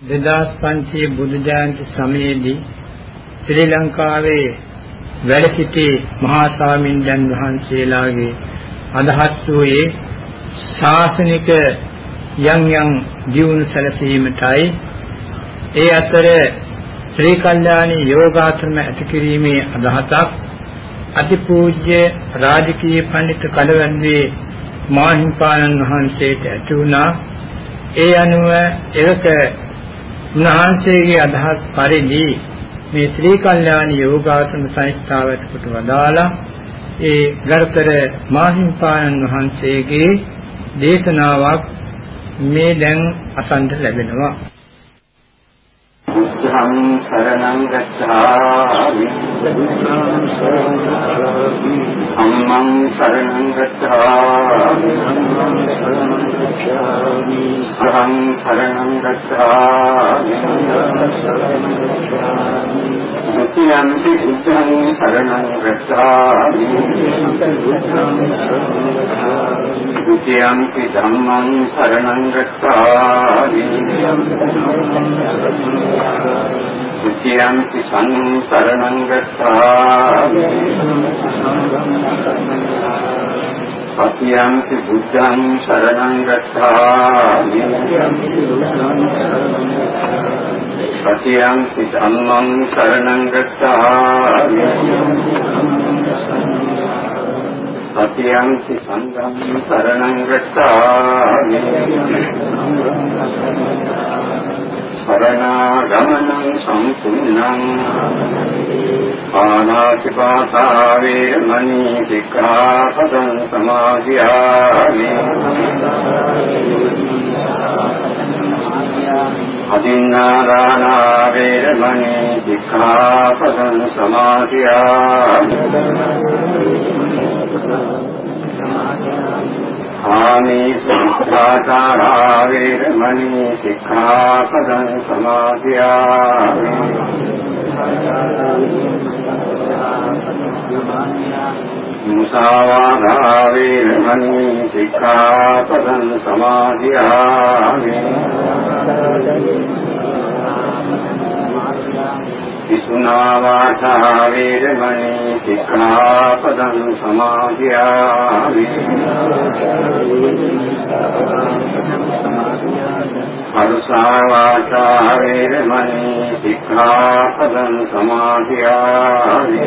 2005 බුදු ජයන්ති සමයේදී ශ්‍රී ලංකාවේ වැඩ සිටි මහා ස්වාමීන්දන් වහන්සේලාගේ අදහස් වූයේ ශාසනික යම් යම් ජීවන සැලසීමටයි. ඒ අතර ශ්‍රී කල්යාණී යෝගාශ්‍රම ඇති කිරීමේ අදහසක් අතිපූජ්‍ය රාජකීය පඬිතු කලවන්දී මාහිම්පාණන් වහන්සේට ඇති වුණා. ඒ අනුව එවක උන්වහන්සේගේ අදහස් පරිදි මේ ශ්‍රී කල්යාණ යෝගාසන සංස්ථාවට කොට වදාලා ඒ ගරුතර මාහිම්පාණන් වහන්සේගේ දේශනාවක් මේ දැන් අසන්න ලැබෙනවා. බුද්ධං සරණං ගච්ඡාමි. अम्मं शरणं गच्छामि अहं शरणं गच्छामि न्ति बुद्धं शरणं गच्छामि द्वितीयंपि धर्मं शरणं गच्छामि द्वितीयंपि सङ्गं शरणं गच्छामि पत्यंपि बुद्धं शरणं गच्छामि पत्यंपि धर्मं शरणं गच्छामि සතියන්ති සංගම්මි සරණං ගච්ඡාමි සරණාගමනං සම්පූර්ණං ආනාතිපාතා වේරමණී සික්ඛාපදං සමාදියාමි අදින්නාදානා වේරමණී සික්ඛාපදං සමාදියාමි ආමේ සංඛාචාරා වේරමණී සික්ඛාපදං සමාදියාමි මුසාවාදා වේරමණී සික්ඛාපදං සමාදියාමි විසුනා වාචා වේරමණී සික්ඛාපදං සමාදියාමි පරුසා වාචා වේරමණී සික්ඛාපදං සමාදියාමි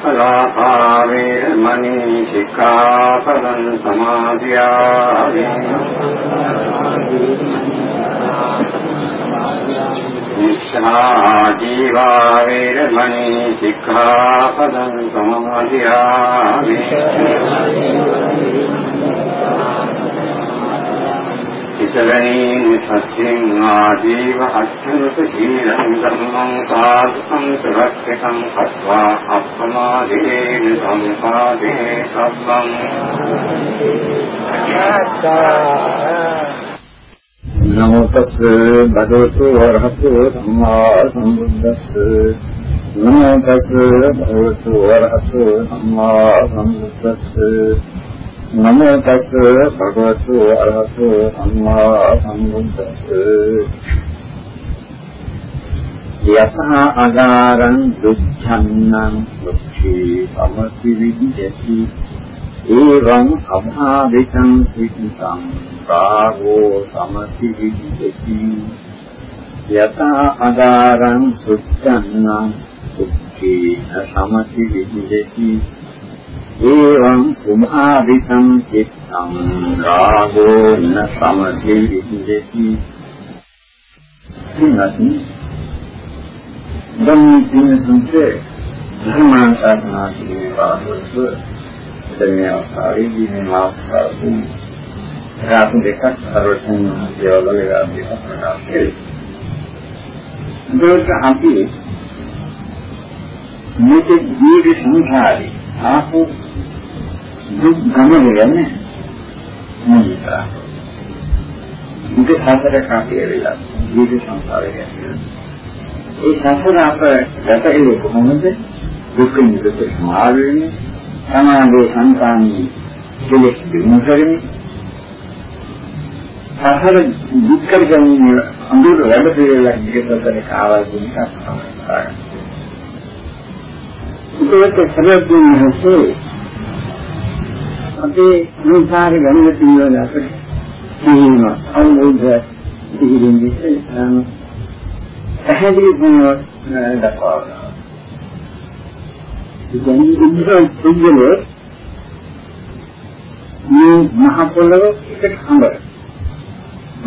සම්පස්සලාපාවේ මනී සික්ඛාපදං සමාදියාමි නිස්සාර ජීවා වේරමණී සික්ඛාපදං සමාදියාමි ඉසලනී සත්‍යං ආදීව අච්ඡනත සීලං ධම්මං සාධුකං සරක්කං කତ୍වා අප්පමාදේන සම්පාදේ සබ්බං නමෝ තස් භගවතු වරහතු සම්මා සම්බුද්දස්ස නමෝ තස් භගවතු වරහතු සම්මා සම්බුද්දස්ස නමෝ තස් භගවතු අරහතු සම්මා සම්බුද්දස්ස යතහ අගාරං දුච්ඡන්නං දුක්ඛී සමති විද්‍යති ඒවං අභාවිතං සිතං රාගෝ සමති විද්‍යති යතහ අගාරං සුච්ඡන්නං දුක්ඛී සමති විද්‍යති ඒවං සුභාදිතං චිත්තං රාගෝ න සමති විදෙති. ඉන්නති ධම්මිතින සුන්සේ ධර්මාන් සාධනා කිරීමවලුස දෙන්නේ ආකාරී දිනමාස්කාරු රාතු දෙකක් අරවටන් දේවල් වල ප්‍රකාශ කෙරේ. ඒක අපි මේක ජීවි සංසාරේ ආපු දුක් ගමන යන්නේ මොනිකා මේක සංසාර කාපිය වෙලා ජීවිත සංසාරය කියන්නේ ඒ සංසාර අප ගැටෙන්නේ කොහොමද? දුක් නිරත මාර්ගයේ සමාධි සංකාමී කෙලෙස් දිනු කරමින් සහර දුක්කර ගැනීම අඳුර වැඩ පිළිවෙලක් දිගටතර කාවල් දෙන එකක් තමයි. ඒකත් සරලව හසේ අපේ සංසාර ගමන පිළිවෙල අපිට තේින අවබෝධ පිළිගින් විශ්වාස පැහැදිලි වුණොත් දක්වනවා. ඉතින් ඉන්ද්‍ර පුද්ගලයේ මේ මහ පොළව එකට හඹර.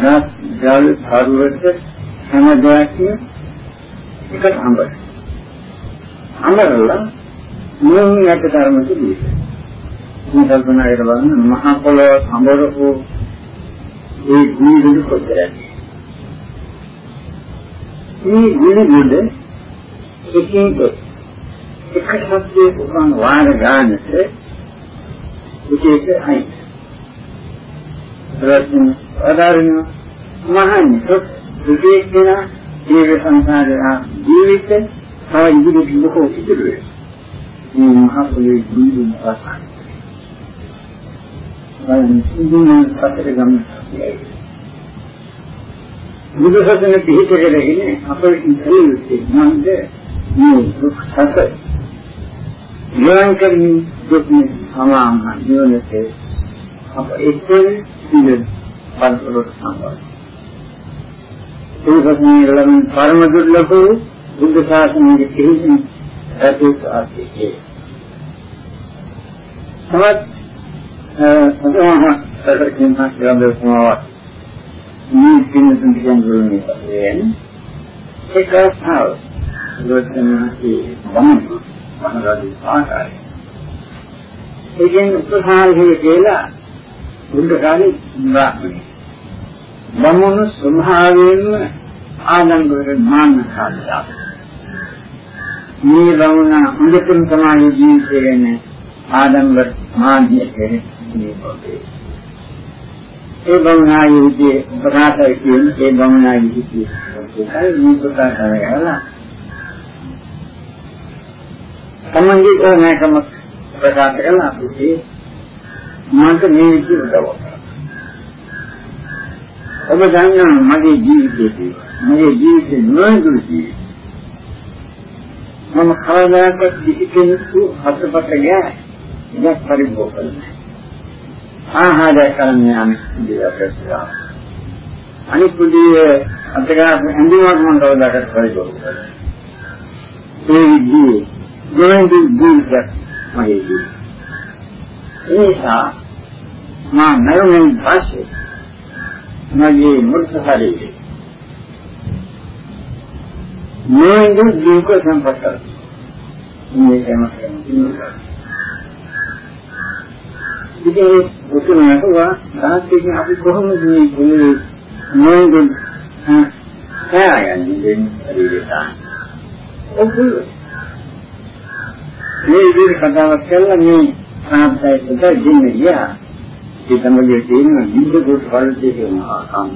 ගස් ජල පර්වත හැම දෙයක්ම එකට හඹර. හඹරලා මොන් යට ධර්මතු දීස. මේ කල්පනා කරලා බලන්න මහ පොළව හඹරපු ඒ ජීවිත කොච්චරද? මේ ජීවිත එකින් එක සත්‍යයක උපන් වාර ගන්නට එක එක අයින්. ප්‍රශ්න ආධාරණ මහන්නේ දුකේ කියන ජීව සංසාරය ජීවිත තව ඉදිරි බොහෝ ඉදිරි වේ. මේ මහ පොළේ ජීවිත පාසක්. වයින් ඉදුණ සතර ගමන. බුදු සසුන පිළිතරගෙන අපේ ඉතිරි මන්ද මේ දුක් සසර නිවන් කරමින් දුක් සමාන නිවනට අප එක්කෙන ඉන්න පන්සලට සම්බන්ධ. ඒකස්මී ළමින් පරම දුර්ලභ බුද්ධ ශාසනයේ කෙරෙහි ඇතුත් ආර්ථිකේ. තවත් සතරම සතරකින් මාස්ටර් සමාවත් මේ කිනුතුන් කියන්නේ කියන්නේ එකක් හව. ලෝකනාති වමන මනරදී ආකාරය. ඒකෙන් උපසාරයේ කියලා බුද්ධ කාලේ බ්‍රාහ්මණය. බමුණු ස්වභාවයෙන්ම ආනන්දවර මාන්න කාලයක්. මේ බමුණ හොඳටම තමයි ජීවිතේනේ ආදම්බර මාන්‍ය කෙරේ පොතේ. ඒ බමුණාගේ ප්‍රකාශය කියන්නේ ඒ බමුණාගේ හිතේ. ඒකයි මේ ප්‍රකාශය කරලා තමන්ගේ ඕනෑකම ප්‍රකාශ කරන අපිට මට මේ විදිහට උදව් ඔබ දන්නා මගේ ජීවිතේ මගේ ජීවිතේ නොයඳුරු ජීවිතය මම කවදාකවත් කිසි කෙනෙකු හතරපට ගෑ. ඉයක් පරිභෝග කරන්නේ. ආහාරය කරන්නේ අනිත් දේවල් අනිත් කුඩියේ අතගා ඇඳුමක් මම කවදාකවත් පරිභෝග කරන්නේ ඒ විදිහේ ගොඩනැගි ජීවිතයක් මගේ ජීවිතය. ඒ නිසා මා මරුණෙන් පස්සේ මගේ මෘත ශරීරය නොයෙකුත් දුක සම්පත මේකම කියන්නේ. ඉතින් උතුම් නැතුවා තාක්ෂණික අපි කොහොමද මේ ගුණේ නොයෙකුත් හායන්නේ දෙන්නේ ශරීරයට. ඔව් මේ විදිහට කතාවක් කරලා මේ සාප්තයකට දෙන්න ගියා. ඒ තමයි තියෙන විද්ද කොට වලදී කියන ආකාම.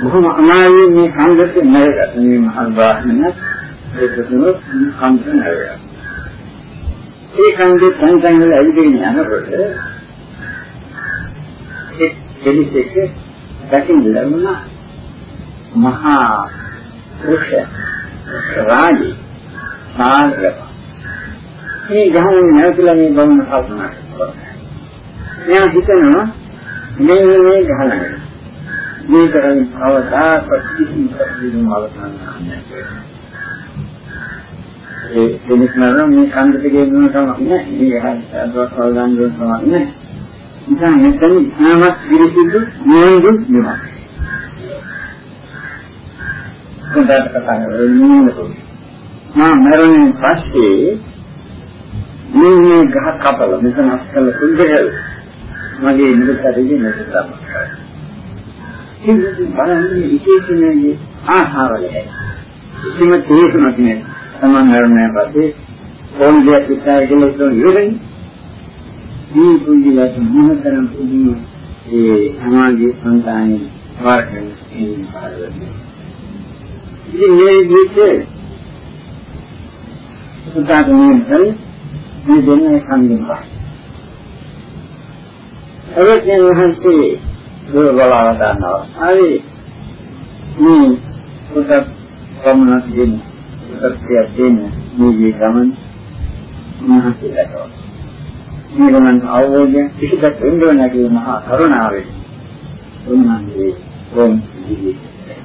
බොහොම අමාරුවෙන් මේ කන්දට නැරගත්ත මේ මහා බ්‍රාහ්මණ ඒක තුන කන්දට නැරගත්තා. ඒ කන්දේ තන් තන් වල ඇවිදගෙන යනකොට ඒ දෙලිසෙක දකින්න ලැබුණා මහා වෘක්ෂ රාජි සාගර මේ ගහන්නේ නැවතුලා මේ බවුන කල්පනා කරනවා. මෙයා හිතනවා මේ මේ ගහනවා. මේ කරන්නේ අවදාපත් කිසි ප්‍රතිදින අවසන් නැහැ. ඒ දෙනිස් නරම මේ කන්දට ගෙන්නන තමයි නෑ. මේ හරියට අවදාන් දුන්න තමයි නෑ. ඉතින් මෙතන ඉස්ලාමත් පිළිසිදු නෝයිදු නෙමෙයි. හොඳට කතා කරන්නේ මා මරණයෙන් පස්සේ මේ ගහ කපල මෙතන අස්කල සුන්දරයි මගේ නිරතරයේ නැතිනම් ඉතින් බලන්නේ විශේෂණයේ ආහාරවල. කිසිම තේරුමක් නෑ සමන් මරණයෙන් පස්සේ ඕන දෙයක් විතර කියලා ඉතින් ඉවරයි. මේ පුදුලට මොනතරම් පුදුම ඒ සමාජයේ සංතානයේ වාර්තන ඉන්න පාරවලදී. ඉතින් මේ විදිහට සුදාතමින් මේ දෙන්නේ කන්දින් පහ. අවත්‍යන් වහන්සේ දුර්වලව ගන්නවා. හරි මේ පොතක් පමණක් දෙන්න. සත්‍යයක් දෙන්න මේ ගමන් මහත්කමට. මේ ගමන් අවබෝධය පිටට වෙන්න ඕන කියන මහා කරුණාවෙන් උන්වහන්සේ කොම් ජීවිතේ.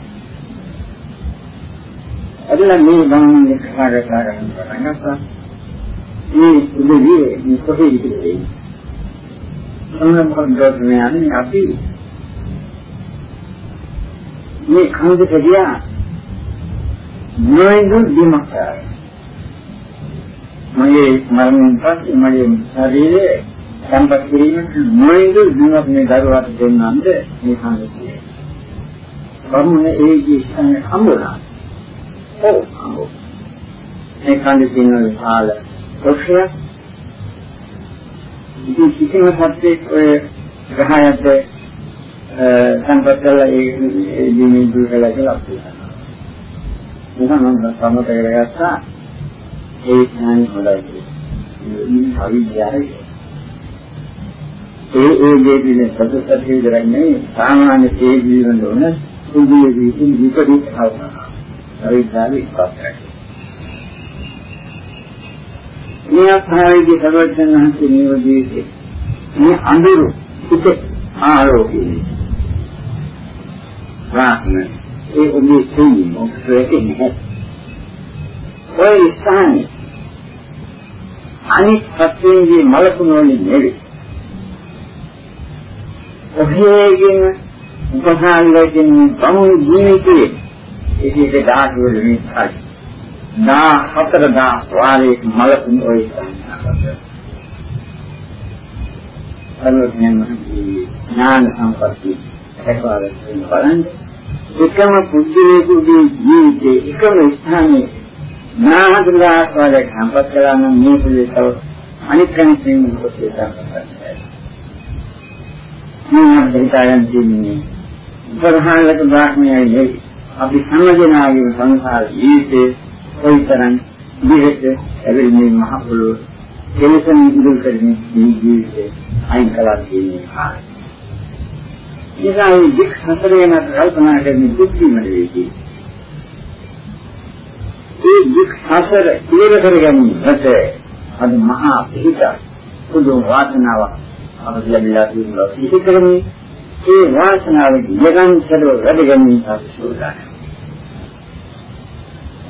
අදලා මේ ගමන් එක කතා කරනවා. මේ උදේ මේ කොහෙද ඉන්නේ? සම්මත යන්නේ අපි මේ කන්දට ගියා නොයෙදු දිමක් මගේ මරණයෙන් පස්සේ මගේ ශරීරයේ සම්පත් කිරීමට නොයෙදු දිමක් මේ දරුවාට දෙන්නන්ද මේ කන්දට බමුණ ඒකේ ස්ථාන හම්බුණා. ඔව් හම්බුණා. මේ කන්දේ තියෙන විශාල ඔක්ෂයක් ඉතින් කිසිම සත්‍යයක් ඔය ග්‍රහයට සංපත් කරලා ඒ ජීවිතය දුර කළා කියලා අපි හිතනවා. මොකද මම සමත කරගත්තා ඒ ඥානෙ හොඳයි. මේ අවිද්‍යාවයි. ඒ ඒ දේ පිළිබඳ සතුටක් විතරයි නෙවෙයි සාමාන්‍ය තේ ජීවන වල සුදුයේ විසින් විපරිත අවබෝධය. අවිද්‍යාවයි ඉස්සරහට. මේ ආකාරයේ සර්වඥ වහන්සේ නියෝජිතේ මේ අඳුරු පිට ආරෝපී රාහන ඒ ඔබේ තියෙන මොකක්ද නැහැ ඔය ස්ථානේ අනිත් සත්‍යයේ මලකුණ වලින් නෙවෙයි. ඔහේගෙන උපසාරයෙන් බමුණු ජීවිතයේ ඒකේ දාහි වල විස්තරයි. දා හතර දා වාරේ මලකුණ ඔය අනුඥාන ඥාන සම්පatti එකපාරට බලන්න. එකම පුද්ගලයෙකුගේ ජීවිතේ එකම ස්ථානයේ නාමතුලා ආස්වාදයක් සම්පත් කළා නම් මේ පිළිතව අනිත් කෙනෙක්ගෙන් මොකද කරන්නේ මේ හිතාගෙන තින්නේ ප්‍රධානලක බ්‍රාහ්මණයයි අපි සම්මජනාගේ සංසාර ජීවිතේ කොයිතරම් දිගට ඇවිල්ලා මහ පොළොව කෙලෙසන් ඉදිරි කරගෙන මේ ජීවිතේ අයින් කළා කියන්නේ කායි. ඒසයි දුක් සසරේන කල්පනා කරන දුක් වීමදී ඒ දුක් සසර ඉවර කරගන්නට අද මහා පිහිට පුදුම වාසනාවක් අපිට ලැබිලා තියෙනවා. ඉතිකරන්නේ ඒ වාසනාව නිරන්තරව වැඩ ගැනීම අපි සූදානම්.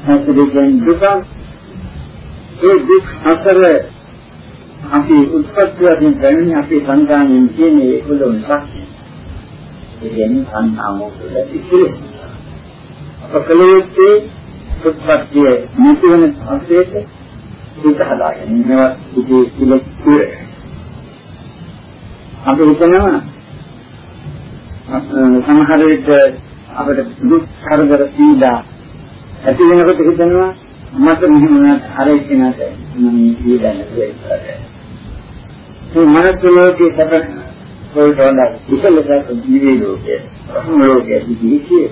හැසිරෙන දුක. ඒ දුක් සසර අපි උත්පත්ති වශයෙන් දැනෙන අපේ සංකාණයෙන් තියෙන ඒකවල නිසා ඒ කියන්නේ සංකාමෝකල ඉතිරිස් අපකලයේ උත්පත්තිය නිතිවන සංකේත ඒක හදාගෙන ඉන්නවා ඉති ඉලක්කය අපි හිතනවා සමහර විට අපිට දුක් කරදර පීඩා ඇති වෙනකොට හිතනවා මට මෙහෙම අර එක්කනට මම පීඩා නැතුව ඉස්සරහට. මේ මනස ලෝකේ සැප වලට වඩා ඉහළට ජීවී ලෝකයේ ප්‍රථම ලෝකයේ ජීවිතයේ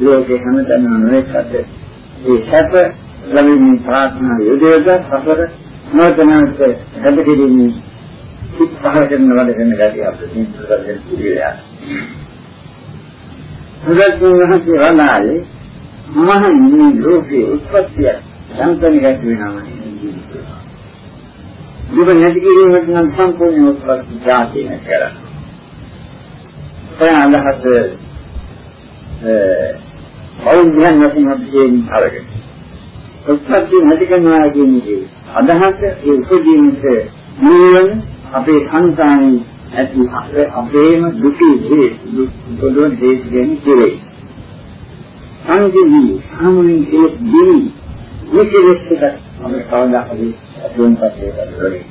ලෝකේ හැමතැනම නොඑකට ඒ සැප ලැබීමේ ප්‍රාර්ථනා යොදවද සතර නොතනත් හැදෙන්නේ සිත් පහල කරන වැඩ කරන ගැටි අපිට සිද්ධ කරගෙන ඉතිරියා. බුදුන් වහන්සේ වදාළේ මහන්නේ ලෝකේ උත්පත්තිය සම්පූර්ණ වෙනවා. දුක නැති කිරීමට නම් සම්පූර්ණ උත්පත්ති જાති කරනවා. ඒ අදහස බෞද්ධයන් වශයෙන් අපි කියන්නේ අරගෙන. උත්පත්ති නැති කරනවා කියන්නේ අදහස ඒ උපදීනට නිවන අපේ සංසාරේ ඇති අපේම දුකේ හේ දුක දෙයක් කියන්නේ සංජීවී සාමුලින් ඒ දිවි විකලෙස්සක අපේ කවදා හරි අතුන් පස්සේ කරන්නේ.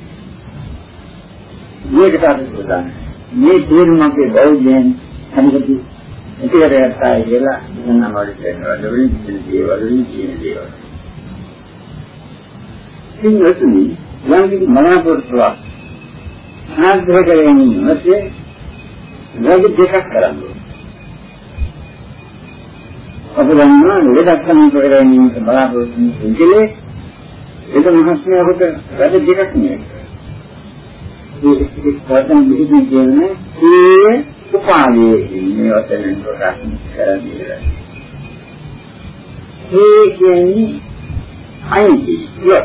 මේකට අපි ප්‍රධාන. මේ තේරුම අපේ බෞද්ධයන් හැමකෙදි එකට යටයි කියලා මම වලට කියනවා. දෙවියන් කියන දේවල් වලින් කියන දේවල්. සිංහසුනි යම්කිසි මනාපොරතුවක් සාධ්‍ය කරගෙන ඉන්නේ නැත්නම් දෙකක් කරන්නේ. අපි දන්නවා ලෙඩක් සමීප කරගෙන ඉන්න බලාපොරොත්තු වෙන්නේ ඒක මහත්මයාට වැඩ දෙකක් නේ. ඒ වචන දෙකකින් කියන්නේ ඒ උපාදී මේ වචනෙන් ප්‍රකාශ කරන්නේ. ඒ කියන්නේ අයිති ය.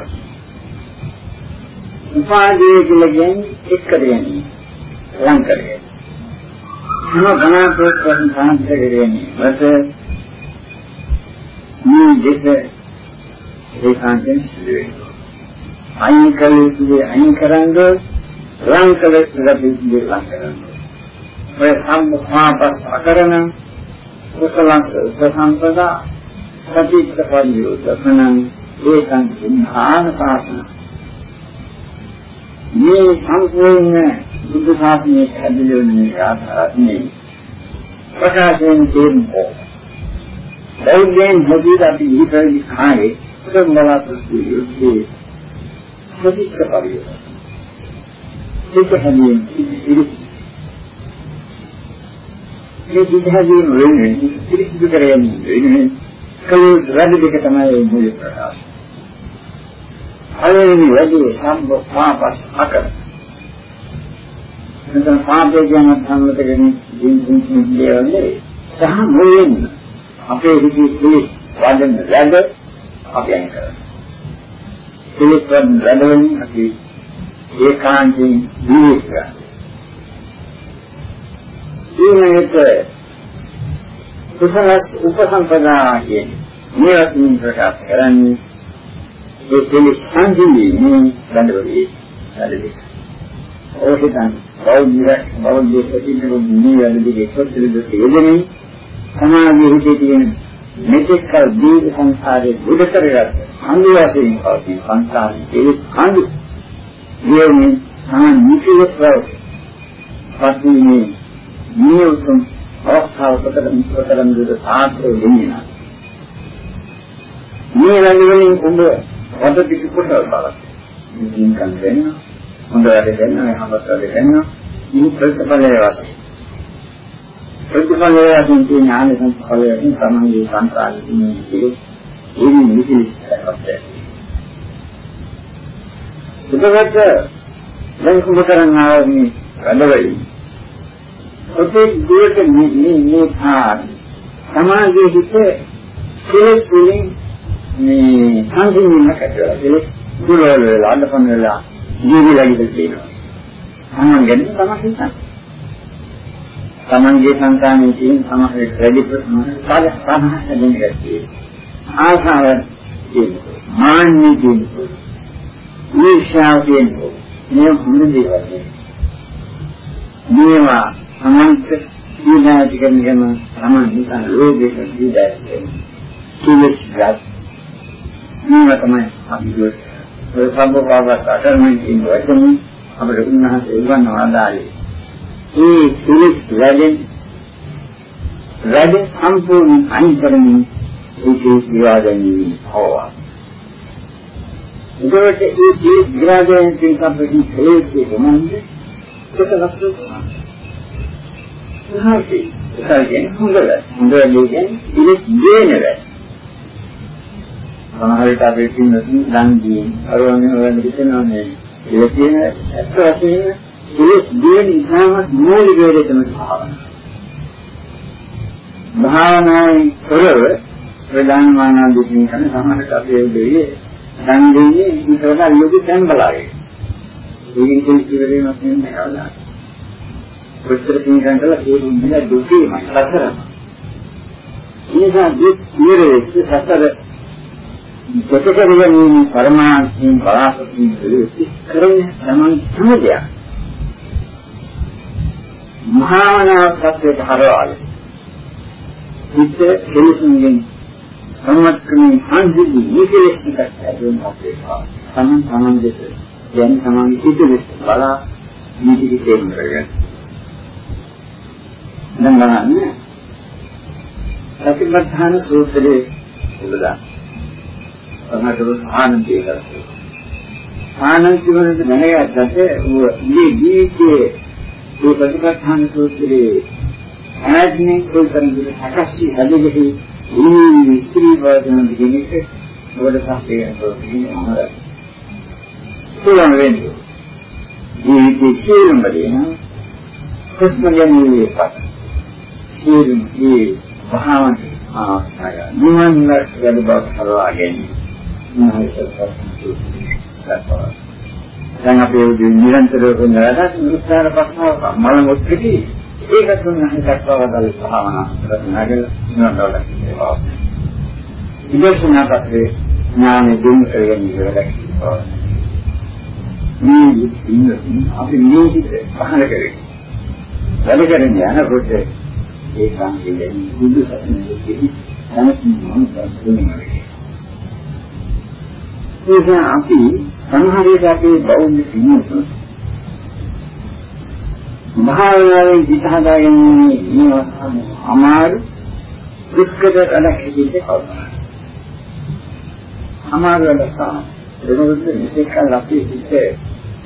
උපාදී කියලා කියන්නේ එක්ක දෙන්නේ. ලං කරගෙන. මොන ගණනාත්මක වශයෙන් සාහිත්‍ය කරන්නේ. මත මේ දෙක ඒකාන්තයෙන් සිදු වෙනවා. අයින් කළ යුතු අයින් කරන්නේ ලං කළ යුතු ලං කරන්නේ. ඔය සම්මාපස් අකරණ කුසලං උපසම්පදා සතිත්ත පරියෝධනං ඒකං ධාන සාසන මේ සම්පූර්ණ බුද්ධ ශාසනයේ හැදිලෙන්නේ ආකාරයෙන් ප්‍රකාශයෙන් දෙන්නේ බෞද්ධයන් හැදිලා අපි ඉතිරි කායේ ප්‍රමලාපති යුද්ධේ සතිත්ත පරියෝධ ඒක හැදින්නේ මේ විදහාදීන වෙන්නේ පිළිසිදු කරගන්නේ වෙන්නේ කලේ වැඩ දෙක තමයි මුල ප්‍රකාශ. අයෙනි වැඩි සම්බපාපස් අකර. එතන පාපේ කියන සම්මතකෙන් දින් දින් කියන්නේ සහ මොයෙන් අපේ හිතේ පිළිස් වදන වැඩ අපි අයින් කරනවා. පිළිස් වදන වැඩෙන් අපි ඒකාන්තයෙන් දීර්ඝ ඊමණට කුසලස් උපසම්පදා කියන්නේ මේවත් ප්‍රකාශ කරන්නේ ඒ කෙලෙස් සංසිඳීමේ බඳවලේ වැඩේ. ඕකෙන් බෞද්ධ බෞද්ධ ප්‍රතිපද නිවැරදිගේ කොටලද යෙදෙමින් සමාධිය හිතේ තියෙන මෙතෙක් කල දීර්ඝ සංසාරයේ බුද කරගත් අංග වශයෙන් පවතින සංසාරයේ කෙලෙස් අංග දියුනේ සමන් නිසිවස්ව පස්සේ මේ උතුම් අවස්ථාව කොටගෙන කොටගෙන දුර සාත්‍රය දෙන්නේ නැහැ. මේ වැඩි වලින් උඹ වද පිටු කොට බලන්න. ඉතින් කන් දෙන්න හොඳ වැඩ දෙන්න හැමත වැඩ දෙන්න මේ ප්‍රතිඵලය වශයෙන්. ප්‍රතිඵලය වශයෙන් තියෙන ඥාන සංස්කලයෙන් තමයි සංසාරයේ ඉන්නේ. ඒ නිවිලිස්කරපත්. උදවට දැන් කුඹ කරන්නා මේ වැඩවලින් ඔතේ දුරට මේ මේ මේ ආ සමාජයේ හිත කෙලස් වලින් මේ සංසිඳීමක් ඇතිවෙලා කෙලස් දුරවල වෙලා අඬපන් වෙලා ජීවිලා ගිහින් තියෙනවා. තමන් ගැන තමන් හිතන්න. තමන්ගේ සංකාමයේ තියෙන සමහර වැඩි ප්‍රශ්න කාල සාහසයෙන් ගැටේ. ආසාව තියෙනවා. මාන්නේ තියෙනවා. ඊර්ෂ්‍යාව තියෙනවා. මේ මුළු දේවල්. මේවා අනන්ත සීලාති කරන ගම තමයි නිකන් රෝගයක සීලාති කිලස් ගත් මේ තමයි අපි ඔය සම්බෝධාවස් අතරමින් කියන වචන අපිට උන්වහන්සේ උගන්වන ආදාලේ ඒ කිලස් වැඩෙන් වැඩ සම්පූර්ණ අනිතරමින් ඒකේ විවාදන්නේ හොවා ඒකට ඒ ඒ විවාදයෙන් කියන අපේ හේතු කොහොමද ඒක ලක්ෂණ හරි. ඒකෙන් හොඳ වැඩ. හොඳ වැඩ කියන්නේ ඉලෙස් ගේන වැඩ. සමහරවිට අපි පින්නතුන් දන් දී අරවන්නේ හොයන්න හිතනවා මේ ඉලෙස් කියන ඇත්ත වශයෙන්ම ඉලෙස් ගේන ඉතාමත් මූලික වැඩ තමයි භාවනාව. භාවනාවේ කරව ප්‍රධාන මානවදිකින් කරන සමහරට අපි දෙවියේ දන් දෙන්නේ ඊට වඩා ලොකු තැන්බලාගේ. ඒකෙන් කිසිවෙලෙම නැහැ කවදා. කොච්චර පින්කම් කළා ඒ දුන්නේ දුකේ මතකරන. ඒසා දුක් නිරේක්ෂ සතර දෙකකරගෙන පරමාර්ථයෙන් බලාපොරොත්තු වෙන්නේ කරන්නේ තමයි සමුදය. මහාවනා සත්‍යයට හරවාලේ. හිත කෙලෙසුන්ගෙන් සම්මත්කමින් සංසිද්ධි නිකලෙස්නිකක් ඇතුළු අපේ පා. තමන් තමන් දෙස දැන් තමන් හිත දෙස බලා නිදි තේරුම් කරගන්න. දැන් බලන්න සතිපට්ඨාන සූත්‍රයේ උදලා සමහරවිට ආනන්දේ කරන්නේ ආනන්ද වලට දැනගත්තට මේ ජීවිතයේ මේ සතිපට්ඨාන සූත්‍රයේ ආත්මික කොල්තරන්ගේ සකස්සි හදෙහි මේ ස්ත්‍රී වර්ධන දෙකේ වල සම්පේයන ප්‍රතිනේ අමරයි පුළුවන් වෙන්නේ. ජීවිතයේ සියලුම දේ නම් හුස්ම ගැනීමේ පත්. සියලුම ඒ භාවන ආකාරය නිවන් වැඩ බව හරවා ගැනීම. දැන් අපි නිරන්තරව කරන වැඩක් උත්සාහ ප්‍රශ්නාව මල මුත්‍රිකී ඒකත් උන්වහන්සේ දක්වවදල් භාවනා කරනගෙන නිවනවල කියනවා. විදර්ශනා පත්‍රේ ඥානෙ දුරු කරගෙන ඉවරලා මේ ඉන්න අපි නියුත් පහල කරේ. වැඩ කරගෙන යනකොට ඒ සංකේතයෙන් බුදු සසුනේදී දැනසින් මොනවද කියන්නේ. ඒක අපි සමහර විට අපේ බෞද්ධ සිංහලට භාවනාවෙන් හිත හදාගන්නේ මේ අමාරු දුෂ්කර වැඩක් හිතේ කවුරුහරි. අමාරු වැඩක් තමයි. ඒකත් මේකල් අපි හිතේ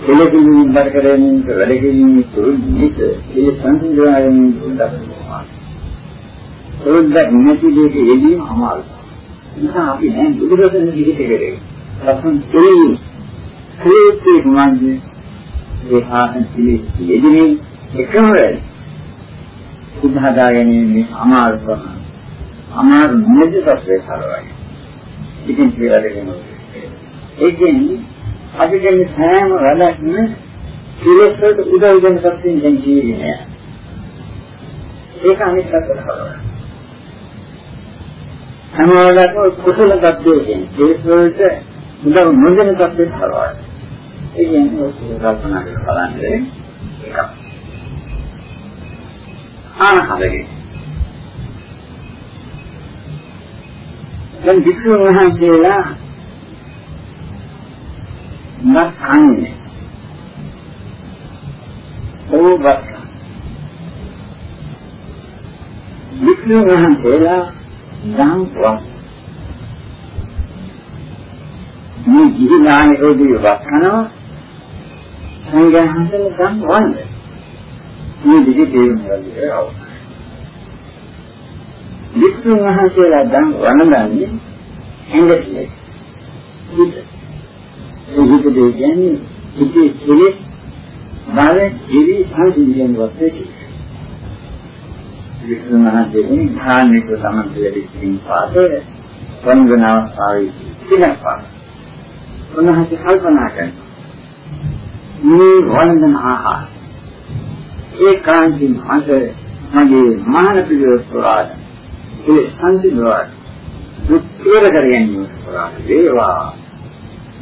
කෙලෙකින් බර කරගෙන වැඩ කිරීමේ තුරු මිස ඒ සංසිඳායෙන් උදක්නවා. උද්දක් නැති දෙයක යෙදීම අමාරුයි. නිසා අපි දැන් බුදුරජාණන් වහන්සේ ලස්සන කෙරෙහි ක්‍රියේටි කුමන්දේ ඒ ආහන් පිළි යෙදීමේ එකම වැඩ. සුද්ධ හදා ගැනීම අමාරු කරන අමාරු නිදසස්සේ කරවයි. ඉතින් කියලා දෙනවා. ඒ කියන්නේ අපි කියන සෑම වැඩක්ම කෙලෙස් වලට උදව් දෙන කප්පින් දැන් ජීවිතේ නෑ. ඒක අනිත් පැත්තට කරනවා. හැම වෙලාවකම කුසල tattve කියන්නේ කෙලෙස් වලට උදව් නොදෙන tattve කරනවා. ඒ කියන්නේ ඔය කල්පනා කරලා බලන්නේ එකක්. ආනහදගේ. දැන් වික්ෂුන් වහන්සේලා මත් කන්නේ. ඕවත්. වික්ෂුන් වහන්සේලා දහම් වත්. මේ ජීවිතානිකෝදී වත් කරනවා සංඝයා හඳුනන දම් වන්නේ. මේ දෙකේ තේරුම ගන්නවා. වික්ෂුන් වහන්සේලා දැන් වනදන්නේ ඇඟටිලේ. හිත. ඒ හිත දෙන්නේ හිතේ කෙලෙස් බාල ඉරි සංසිඳන වත්තේ. වික්ෂුන් වහන්සේගේ ධාර්මික සමන්තලෙකින් පාදේ වන්දනාව ආවේ ඉතිනපා. උන්වහන්සේ කල්පනා කරනවා. මේ වන්දන ආහාර. ඒකාන්තින් මට මගේ මහාන පිළිවෙල පුරාද ඒ සංසිඳුවාට දුක්ඛර කරගන්නේ පුරාද වේවා.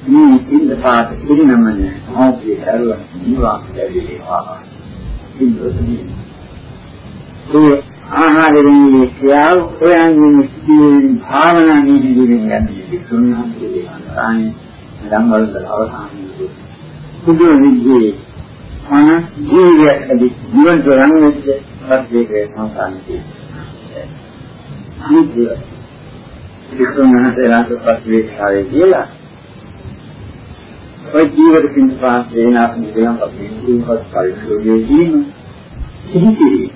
මේ ඉන්න පාත පිළිනමන මොහොතේ දරුවන් නිවා ලැබේවා. ඉන්ද්‍රදී ඒ ආහාරයෙන් ක්‍රියාව හොයන්නේ සිදුවෙන භාවනා නීතියෙන් යන්නේ සුන්නාන්තේ අන්තානේ ධම්මවල අවසානයේ බුදු විද්‍යාවේ මන ජීවිතයකදී ජීවන ප්‍රයන්නෙත් පස්සේ සංසාරේ. අනිත් වික්ෂුණහතලාට පස්සේ කාවේ කියලා ඔය ජීවිත පින්පාස් වෙනාක් නිදයන් අපි ජීවත් පරිසරයේදීම සිහි කිරී.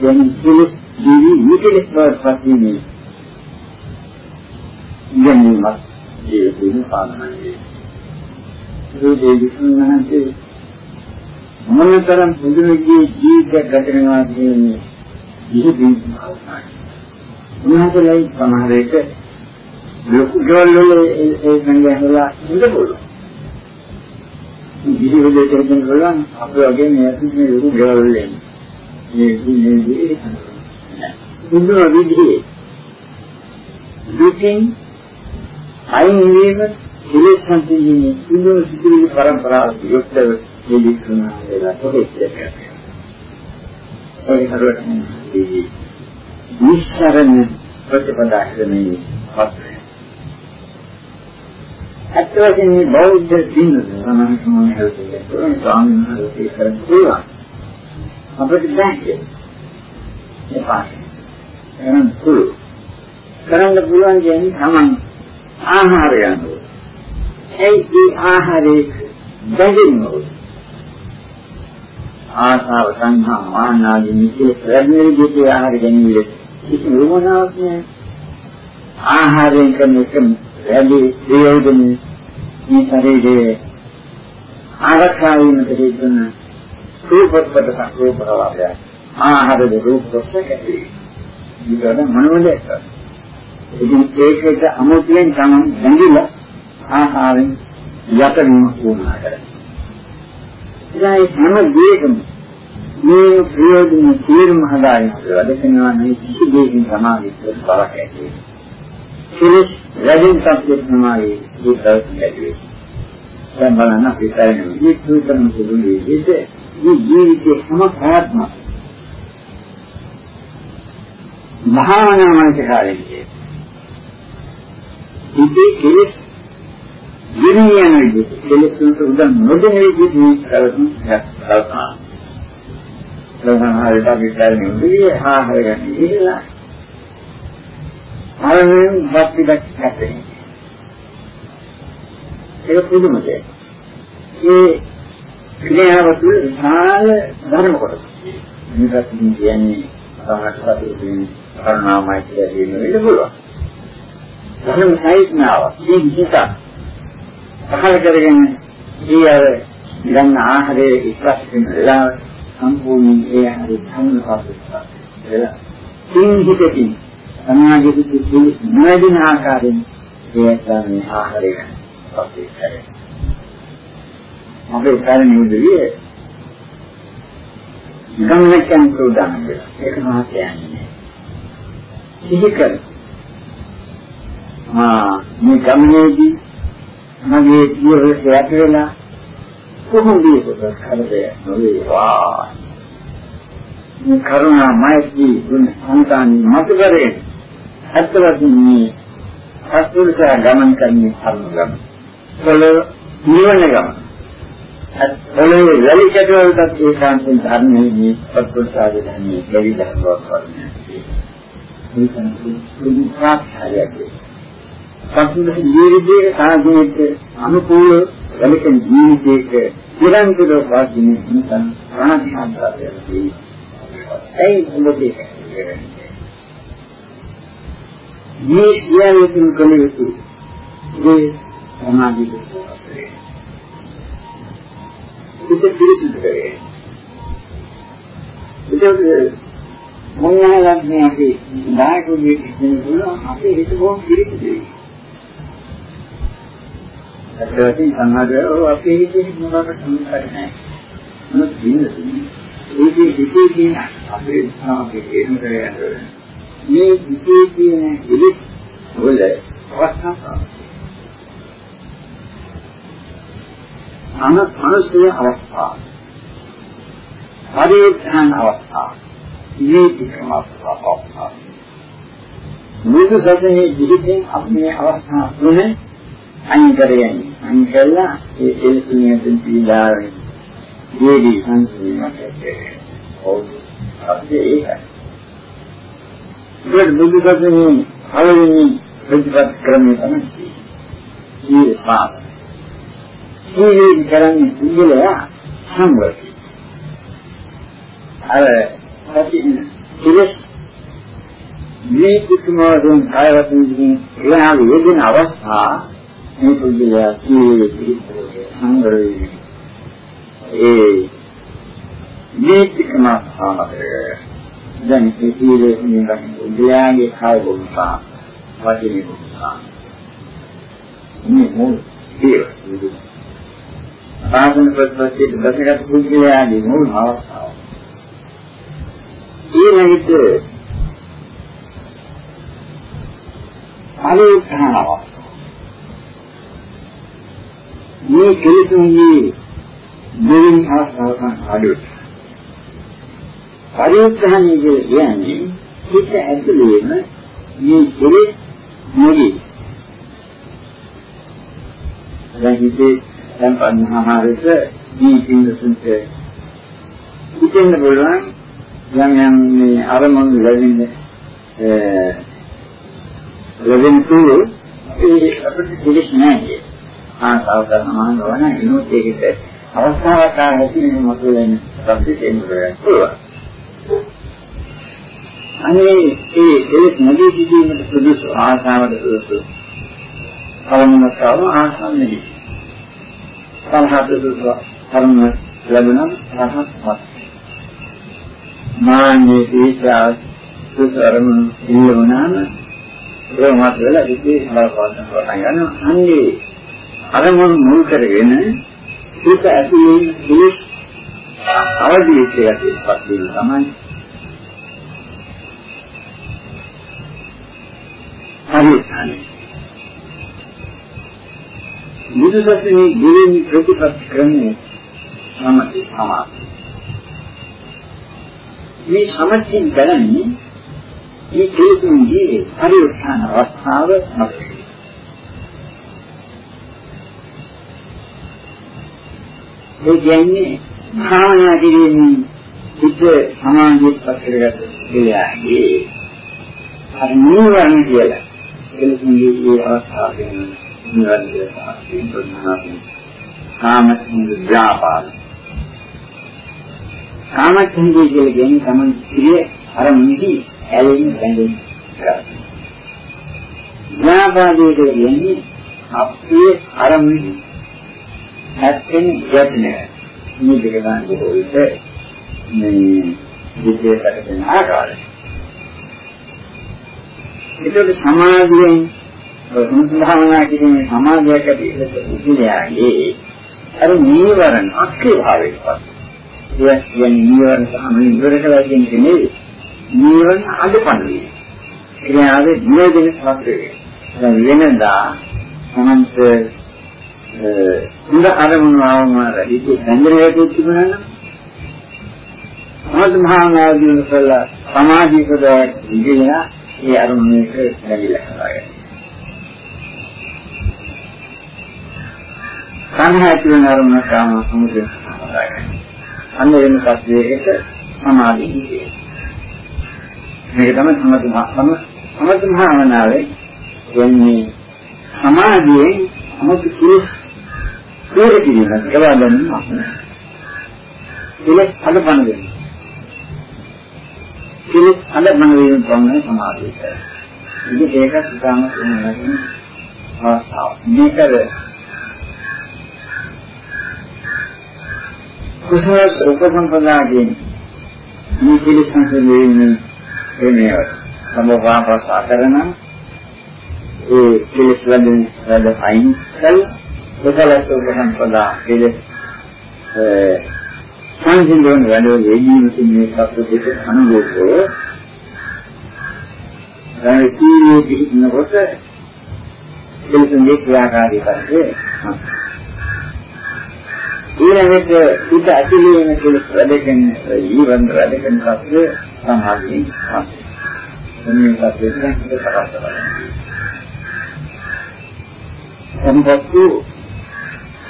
දැන් පුලස් ජීවි නිකලස් වල පස්සේ මේ යන්නවත් ජීවිතින් පානන්නේ. ඒ වික්ෂුණහතේ මොනතරම් පුදුමගේ ජීවිතයක් ගත කරනවා කියන්නේ ඉහිදී උන්වහන්සේලා සමහර එක ලොකු ගවල් ඒ සංගයහලා ඉඳපොළු. ඉහි වෙලේ කරගෙන ගලන් අපේ වගේ මේ මේ ලොකු ගවල් වලින් මේ මේ මේ බුදුම විදිහේ දුකින් අයින් වීම කෙලෙස් සංසිඳීමේ බුදුම සිතිවිලි පරම්පරාව යොක්තව මේ වික්‍රමනා වෙලා කොහෙද ඒක හරුවට නිස්සරණ ප්‍රතිපදා ක්‍රමයේ පත්‍රය. ඇත්ත වශයෙන්ම මේ බෞද්ධ දින සමාන සමාන හැදෙන්නේ පුරන් ස්වාමීන් වහන්සේ කරන් පුළුවන්. අපිට බැහැ. එපා. කරන්න පුළුවන්. කරන්න පුළුවන් කියන්නේ තමන් ආහාරය යනවා. ඒ ඒ ආහාරේ බැඳෙන්න ඕනේ. ආසාව සංහා මාන ආදී නිකේ ප්‍රඥා විදිහේ ආහාර ගැනීම කිසි වමනාවක් නෑ ආහාරයෙන් කරන එක වැඩි ප්‍රයෝජන මේ ශරීරයේ ආරක්ෂා වීමට හේතුන රූපපත සංරූප ප්‍රවාහය ආහාරද රූප කොටසක් ඇති ඊට මනෝලයක් ඉතින් ඒකේට අමුතුවෙන් තමයි බැඳිලා ආහාරයෙන් යට වීම වුණා කරන්නේ. ඉතින් හැම දෙයකම මේ ප්‍රයෝජන තීරම හදාගෙන වැඩ කරනවා නම් කිසි දෙයකින් සමාධියට බවක් ඇති වෙන්නේ. කෙලස් වැඩිම තත්ත්වෙ තමයි ඒ දවස් ඇති දැන් බලන්න අපි කරන්නේ මේ සූත්‍රම සුදුනේ විදිහට මේ ජීවිතේ හැම ප්‍රාත්ම මහානාමනිකාරයේ ඉතේ කෙලස් ගිනියන විදිහට කෙලස් වලට උදන් නොදෙන විදිහට මේ කරන කල්පනා සමහරවිට අපි කරන්නේ උදේ හා හරගන්නේ ඉහිලා අරගෙන වත් පිටක් නැතේ ඒක පුදුම දෙයක් ඒ ක්‍රියාව තුළ විශාල ධර්ම කොටස මේකත් කියන්නේ සාහසතු කියන්නේ කරුණාමයි කියලා කියන එක පුළුවන් ධර්ම සාහිත්‍යාව මේ හිත පහල කරගෙන ඊයර ගන්න ආහාරයේ ඉස්පස් වෙන වෙලාවට සම්පූර්ණයෙන් ඒ හරි සම්පූර්ණ වෙලා තින් හිතකින් සමාජයේ කිසි නොවැදින ආකාරයෙන් ඒ තමයි ආහාරය පස්සේ කරේ. අපේ කාරණේ උදවිය ගමනකින් සෝදානම් වෙලා ඒක මහත්යන්නේ. සිහි කර ආ මේ ගමනේදී මගේ ජීවිතය යට වෙලා කොහොමද ඒක කරදේ නොවේවා මේ කරුණා මෛත්‍රී ගුණ සංකානි මත කරේ අත්වත්නි මේ අත්පුරුෂයා ගමන් කරන්නේ කර්ම ගමන වල නිවන ගමන. අත්වලේ වැලි කැටවලට ඒකාන්තයෙන් ධර්මයේ මේ අත්පුරුෂයාගේ ධර්මයේ දෙවිදන් වස්වන්නේ මේක දුක් ප්‍රාප්තයයි සම්පූර්ණ ජීවිතයේ සාධනෙට අනුකූල වෙලකන් ජීවිතයක නිරන්තරව වාසින නිකන් ප්‍රාණාන්තරයේදී ඒ මොකද මේ සියල්ලකින් කළ යුතු මේ සමාධි දුක්ඛය. ඒක පිළිසිදු කරේ. ඒක මොනවාද අපි නායකයෙක් කියන අපේ හිත බොහොම පිළිසිදුයි. ඇත්තටම සංහාරය අපේ හිතේ මොනවාකට සම්බන්ධ නැහැ. මොනවද කියන්නේ? ඒකේ හිතේ තියෙන අපේ සාමයේ හේතු කරගෙන මේ හිතේ තියෙන ඉලිස් වල අවස්ථාවක්. අන මනසේ අවස්ථාව. පරිඋත්ථාන අවස්ථාව. ජීවිතම අවස්ථාව. මුදු සතේ ජීවිතේ අපේ අවස්ථාව තුනේ අයින් කරගෙන අයින් කළා ඒ එලෙසින් පීඩාවෙන් ජීවි සංසිඳීමක් ඇති ඔව්. අපි ඒකයි ඒක බුදු සසුනේ පළවෙනි ප්‍රතිපත් ක්‍රමය තමයි සීල පාස. සීල කරන්නේ සීලය සංවර්ධි අර සති කිලස් මේ කුතුමාරුන් කායවතුන් ක්‍රියාව යෙදෙන අවස්ථා මේ පුද්ගලයා සීලයේ පිළිපදේ සංවරයේ ඒ මේකම ආමරේ දැන් මේ සීලයේ නිකන් පුද්ගලයාගේ කාය වුණා වචනේ වුණා. මේ මොන සීල ආසන ප්‍රතිපත්තියට දැකගත් පුද්ගලයාගේ මුල් අවස්ථාව. ඊළඟට අනුත්හන අවස්ථාව මේ කෙලෙසුන්ගේ දෙවියන් අවස්ථාවකන් අඩුයි. පරිඋත්සාහණය කියන්නේ හිත ඇතුළේම මේ කෙලෙස් නෙවි. දැන් හිතේ දැන් පන්නහමාරට මේ කිඳුසුන්ට හිතෙන්න බලන්න යම් යම් මේ අරමුණු ලැබෙන්නේ ලැබෙන තුරු ඒ අපිට කෙලෙස් නැහැ. ආසාව කරනවා නෝන ඉනුත් ඒකට අවස්ථාවක් ආවකින් මොකද වෙන්නේ? සම්පූර්ණ පුළුවන්. අනේ ඒ ඒ නැගී සිටීමට සුදුසු ආසාවට සුදුසු කලමනතාව ආසන්න නෙයි සලහත් දුක කර්ම ලැබුණා රහත්වත් මාන්නේ තීචා සුසරම ඉල්ලුණාම ඒවත් වෙලා ඉතින් බලපෑම් පටන් ගන්නවා. අන්නේ අරමුණු මුල් කරගෙන ඒක ඇතුලේ දුස් අවදීසියට පත් වීම තමයි හරි බුදු සසුනේ ගිරින් ප්‍රතිපත් ක්‍රමයේ සමති සමාධි. මේ සමතින් බලන්නේ මේ කේතුන්ගේ පරිඋත්ථාන අවස්ථාව මතයි. ඒ කියන්නේ භාවනා කිරීමෙන් සිත සමාධියට පත් කරගත්ත දෙයයි. අර නිවන කියලා. කෙලෙසුන්ගේ ඒ අවස්ථාවෙන් නිවැරදිව සාක්ෂි ප්‍රඥාවෙන් කාමච්ඡන්ද ව්‍යාපාද කාමච්ඡන්දය කියලා කියන්නේ තමන් ඉතිරිය අර නිදි ඇලෙන බැඳෙන කරන්නේ ව්‍යාපාදය කියලා කියන්නේ අපේ අරමුණ හැක්කෙන ගැටෙන මේ දෙක ගන්න කොහොමද මේ විශේෂකට දෙන ආකාරය ඒකද සමාධියෙන් සම්භාවනා කිරීමේ සමාධියක් ඇති ඉතිරියගේ අර නීවරණ අක්‍රිය භාවයට පත්. ඒ කියන්නේ නීවරණ සමන ඉවර කළා කියන්නේ නෙවෙයි. නීවරණ අඩපණුයි. ඒ ආවේ නිරෝධන සත්‍යය. දැන් වෙනදා සමන්ත හොඳ අරමුණු ආවම රැදි සංග්‍රහයට තිබුණා නම් සමථ භාවනාදී වල සමාධියකද ඉගෙන ඒ අරමුණේක නැగిලා කරගන්න. සංහා කියන අරමුණ කාම සමුදය සමාදායයි. අන්න වෙන පස්සේ සමාධිය කියන්නේ. මේක තමයි සමථ භාවන සමථ භාවනාවේ කියන්නේ සමාධියෙන් අමුතු කිස් කෝරේ කියන කවා ගන්න අපන. ඒක අලබන වෙනවා. කිස් අලබන වෙන තමයි සමාධිය. ඉතින් ඒක ඉතාම උන්නතින් අවස්ථාව. මේකද කුසල උපසම්පදාගේ මේ පිළිසංසලයෙන් එන්නේ සමෝපා ප්‍රසාරණ ඒ පිළිසලෙන් වැඩ අයින් කළ කුසල උපසම්පදා පිළිස් සංසිඳන වැඩ වේදීමකින් මේ සත්‍ය දෙක අනුභවෝ දැන් සීලයේ පිළිනකොට පිළිසුනේ ක්‍රියාකාරී කරන්නේ ඊළඟට පිට ඇතුළේ වෙන කෙලෙස් වැඩගෙන ඊවන් වැඩගෙන පස්සේ සමාධිය පස්සේ මේ පස්සේ දැන් කරස් කරනවා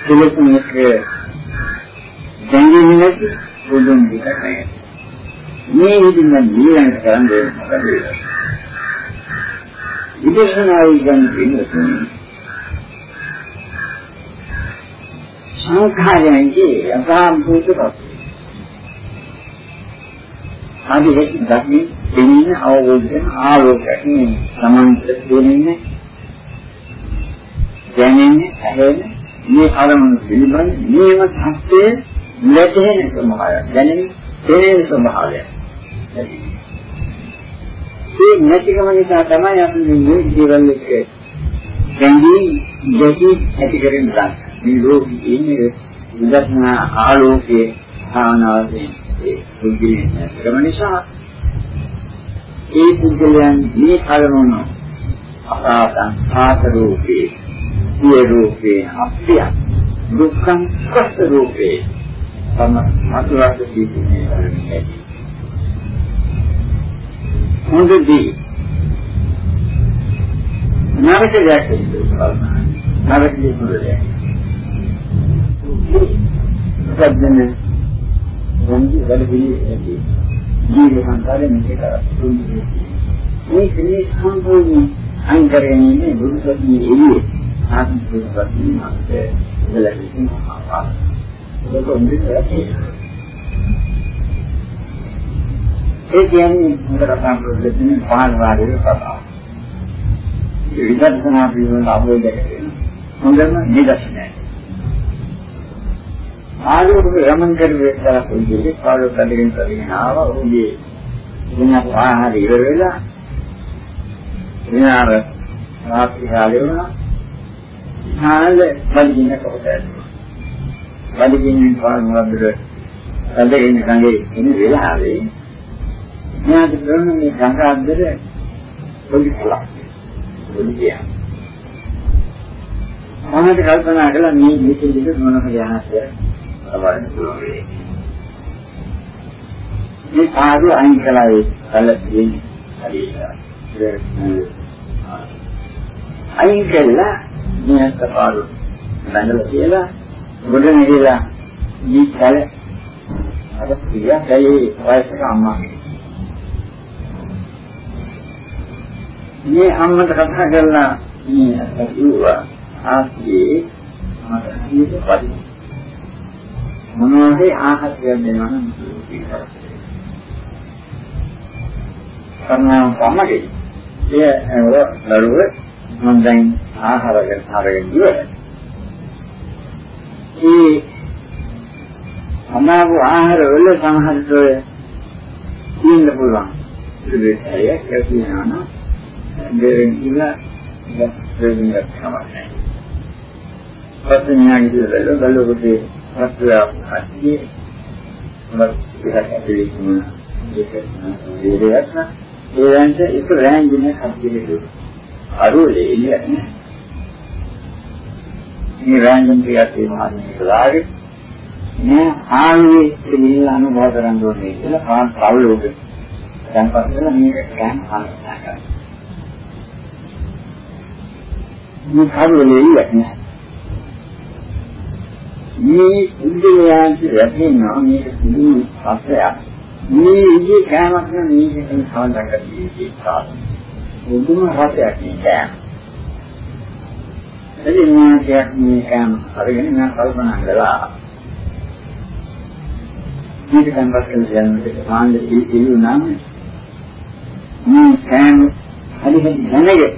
සම්පත්තු කෙලෙස්ුන්ක දැඟෙන්නේ නැති බුදුන් විතරයි. මේ විදිහින් ඊළඟට කරන්නේ මොකද? විදර්ශනායි කියන්නේ සංඛාරයන්ගේ අසාම්පූර්ණ පත්. ආදි ඒක දක්මින් දෙන්නේ අවබෝධ කරන ආලෝකයෙන් සමාන්තර දෙන්නේ දැනෙන්නේ ඇහෙන්නේ මේ අරමුණු පිළිබඳ මේව තත්ත්වයේ නැතෙන ස්වභාවය. දැනෙන්නේ තේරෙන ස්වභාවය. ඒ නැතිකම නිසා තමයි අපි මේ ජීවල් එක්ක දැඟී දෙකි ඇති කරගෙන ගන්න. මේ ලෝකෙ ඉන්නේ විදර්ශනා ආලෝකයේ භාවනාවෙන් ඒ පුද්ගලයන් කරන නිසා. ඒ පුද්ගලයන් මේ කලමන අපාතං ආත රූපේ සිය රූපේ අප්පිය දුක්ඛං ස්පස්ස රූපේ. තම මතුරට දීන්නේ කරන්නේ හොඳදී නරක දෙයක් කියනවා නරක දෙයක් සද්දන වන්දි වල පිළිෙති ජීව සංකාරයෙන් මේක කරන්නේ මේ ක්‍රී සම්පූර්ණ අංගරණයේ බුදුසසුනේ එළියේ ආත්ම බුදුසසුනේ මාතේ ඉඳලා මහා ඒක උන්දේ ඒ කියන්නේ හොඳට සම්පූර්ණ පහළ වාරයේ කතාව. ඒ විදර්ශනා පිළිබඳ අවබෝධයක් හොඳම නිදර්ශනයක්. ආලෝක ගමන් කරගෙන ඉස්සරහ පාඩු කඩගෙන කඩගෙන ආවා උගේ ඉන්නත් ආහාර ඉවර වෙලා විනාර රාත්‍රී කාලේ වුණා හාල බඳින්න කොට බඳින්න පාන වන්දර බඳින්න සංගේ ඉන්න වෙලාවේ ඥාත කරන මේ ගංගාද්දර පොඩි කලක් පොඩි කියා මමත් කල්පනා කළා මේ මේකෙන් දෙක මොනවද යහනද අවබෝධ කරගන්න. මේ පාඩු අයින් කළා ඒ කල දෙන්නේ හරියට. අයින් කළා මේක පාඩු බඳලා කියලා ගොඩ නැගිලා මේ කල අර පියා කයේ වයසක අම්මා මේ අම්මට කතා කරලා මේ කිව්වා ආස්තියේ මට කීයද පරි මොනවද ආහාරයක් දෙනවා නම් කරනවා තමයි ඒ නරුව මම දැන් ආහාරයක් අරගෙන ඉවරයි ඒ අමාරු ආහාර වල සමහරට තියෙන්න පුළුවන්. ඉතින් ඒක කියනවා දෙවෙනි කියලා දෙවෙනි එක තමයි පස්සේ න්යාය කියලා බලලොකේ වස්තුවක් අත්දී මත් ඉහත ඇවිල්ලා ඒක වේදයක් ඒයන්ට එක රෑන්ජිනේ හම්බෙන්නේ අරුලේ ඉන්නේ. මේ රෑන්ජන් ක්‍රියාත් මේ මහන්නේ කලාවේ මේ ආන්නේ පිළිල අනුභව කරන්න ඕනේ කියලා කාන් කවුලෝක දැන් පස්සේ මේක ගන්න හංසනවා මේ කවුලේ ඉන්නේ මේ උද්දේශයන්ට රැඳෙනවා මේක පිළිමි පස්සයක් මේ විදිහේ කෑමක් නම් මේකෙන් සාධක දීලා කාල මුදුම රසයක් නෑ එදින මාසයක් මේ කෑම අරගෙන මම කල්පනා කළා. මේක දැන්වත් කියන්නේ මාන්නේ පිළිලු නම් මේ කෑම හරියට දැනගෙන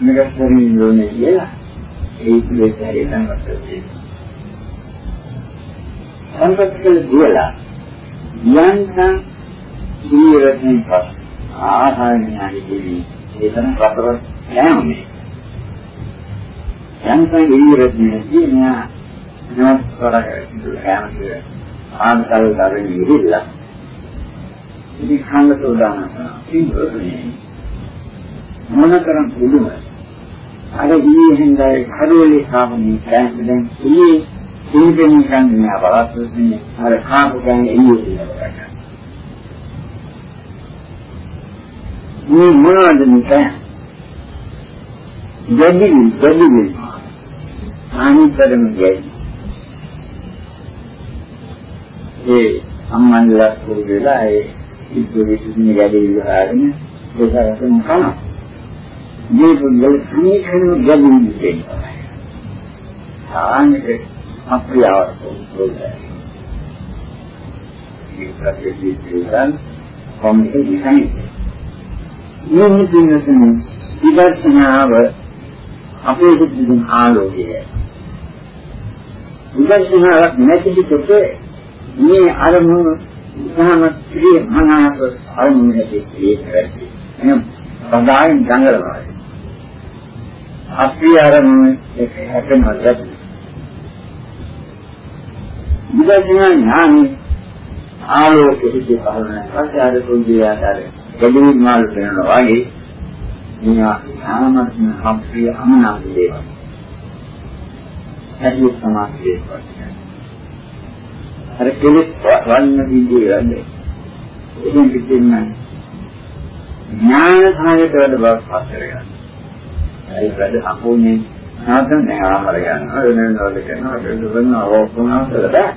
මේක සරින් යෝනේ කියලා. ඒක දෙකේ දැන්වත් තියෙනවා. සම්පත්තිකල දුවලා යන්තම් ජීවිතේ පස් ආහාර ඥානි දෙවි ඒතන රතර යන්නේ යන්තම් ජීවිතේ කියනවා නවත් කරගෙන යන්නේ ආන්තල් දරින් ඉහිල්ලා ඉතින් khang සෝදාන ඉන්නේ මොනතරම් පුදුම අර ඊයේ හින්දායි කඩෝලේ සාමනී දැන් ඊයේ දීපෙන් කන්නේ බලාපොරොත්තුනේ අර කාපු ගන්නේ එළියට මේ මොනවද මේ දෙවි දෙවි ආනිතරම ගියයි. ඒ අම්මන්ලා කෝදලා ඒ ඉදුවි තුනේ ගැදෙන්න හරින ඒකකට මොකක්ද? මේ බුද්ධ සීකරන ගැදෙන්න දෙන්නවා. ආනික අප්‍රියාවක් පොදුයි. ඒකත් ජීවිතයන් කොමිට ඉහයි. මේ නිදිනසන විදර්ශනාව අපේ බුද්ධින් ආලෝකය. විදර්ශනාවක් නැති කොට මේ අරමුණු සහම ක්‍රිය මනාප අරමුණු නැති ඒකයි. එනම් බඳායින් දඟලනවා. අප්‍රිය අරමුණු එක හැපෙනවා විදර්ශනා ඥානෙ ආලෝක හිතේ පහළ නැත්නම් ආර කුංජේ ආකාරය ගැඹුරු මාළු කරනවා වගේ මේවා සාමර්ථන සම්ප්‍රිය අමනාප දේවල්. ඇයි සමාධියේ වගේ. අර කෙලෙස් වන්න දීදී යන්නේ. එහෙන් පිටින්ම ඥාන සාගත වල බව පස්තර ගන්න. ඒ වැඩ අපෝනේ නැත්නම් දැන් ආහාර ගන්නවා වෙනවද කරනවා ඒක වෙනවා ඕකනවා කියලා බෑ.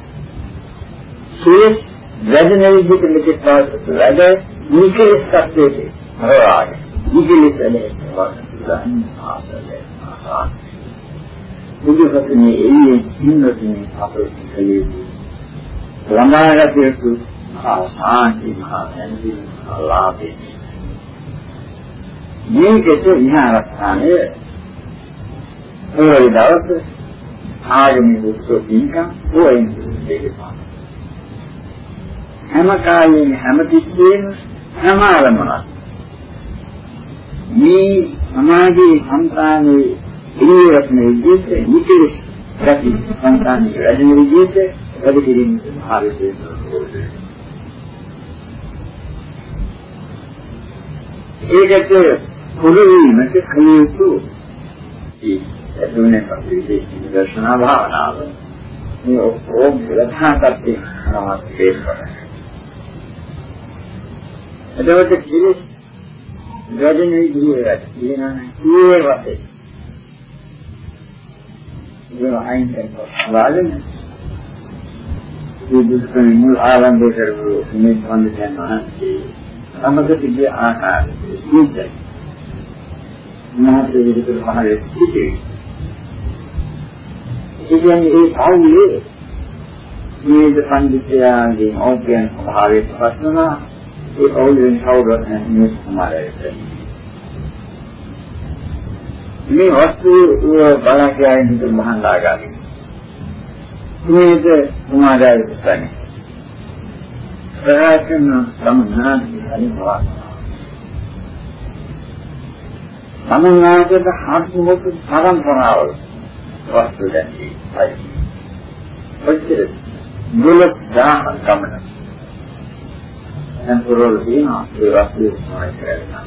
සීස් වැඩන විදිහට මෙතෙක් පාස් වැඩ නිකලස් කප්පේ හරවාගේ. නිකලස් එනේ වාසුදාන් ආසලේ ආහා. බුදු සසුනේ එළියේ හින්නතුනේ අපේ කලේ ළමාගත යුතු ආසාන්ති මහා ඇන්දි ලාභේ. මේකට විහාරස්ථානයේ ඒ දවසේ ආගමික උත්සව පින්කම් හොයන්නේ දෙකම. හැම කාලෙම හැම තිස්සෙම හැම ආරම්භයක්. මේ සමාජයේ సంతානයේ ඉරියව්න විදිහට නිකලස් ගති සංකාන්නේ වැඩි විදිහට වැඩි කිරීම ආරම්භය. ඒකට පොදු වීමට කලියුතු ඒ දුන්නේ පරිදි දර්ශනා භාවනාව. මේ ඔක්කොම ලබහාගත්තේ නමස්තේ කරන්නේ. එතකොට කිලි වැඩෙන විදිහට කියනවා ඒ වශයෙන්. ඒක අයින් කරනවා. වාදන. මේ දුක්ඛ මුල් ආරම්භ කරපු මේ පන්දිතයන් වහන්සේ සමග තිබේ ආකාරය සිද්ධයි මහත් විදිහට පහළ සිටේ ඉතින් ඒ පෞලේ මේ පන්දිතයාගේ ඕපයන් ස්වභාවයට පස්සනවා ඒ පෞලෙන් කවුරුත් නැහැ සමාරයට. මේ වස්තු බලා කියන විදිහ මහන්ලා ගන්න. මේක සමාජයේ පුතන්නේ. ප්‍රාචීන සම්මානයි අනිවා. සමනාගත හත්මුත් පරම්පරාව වස්තු දැන්නේ. ඔච්චර දුලස් දාන ගමන. දැන් පුරවල තියෙනවා. ඒ වස්තු සමාන කරගන්න.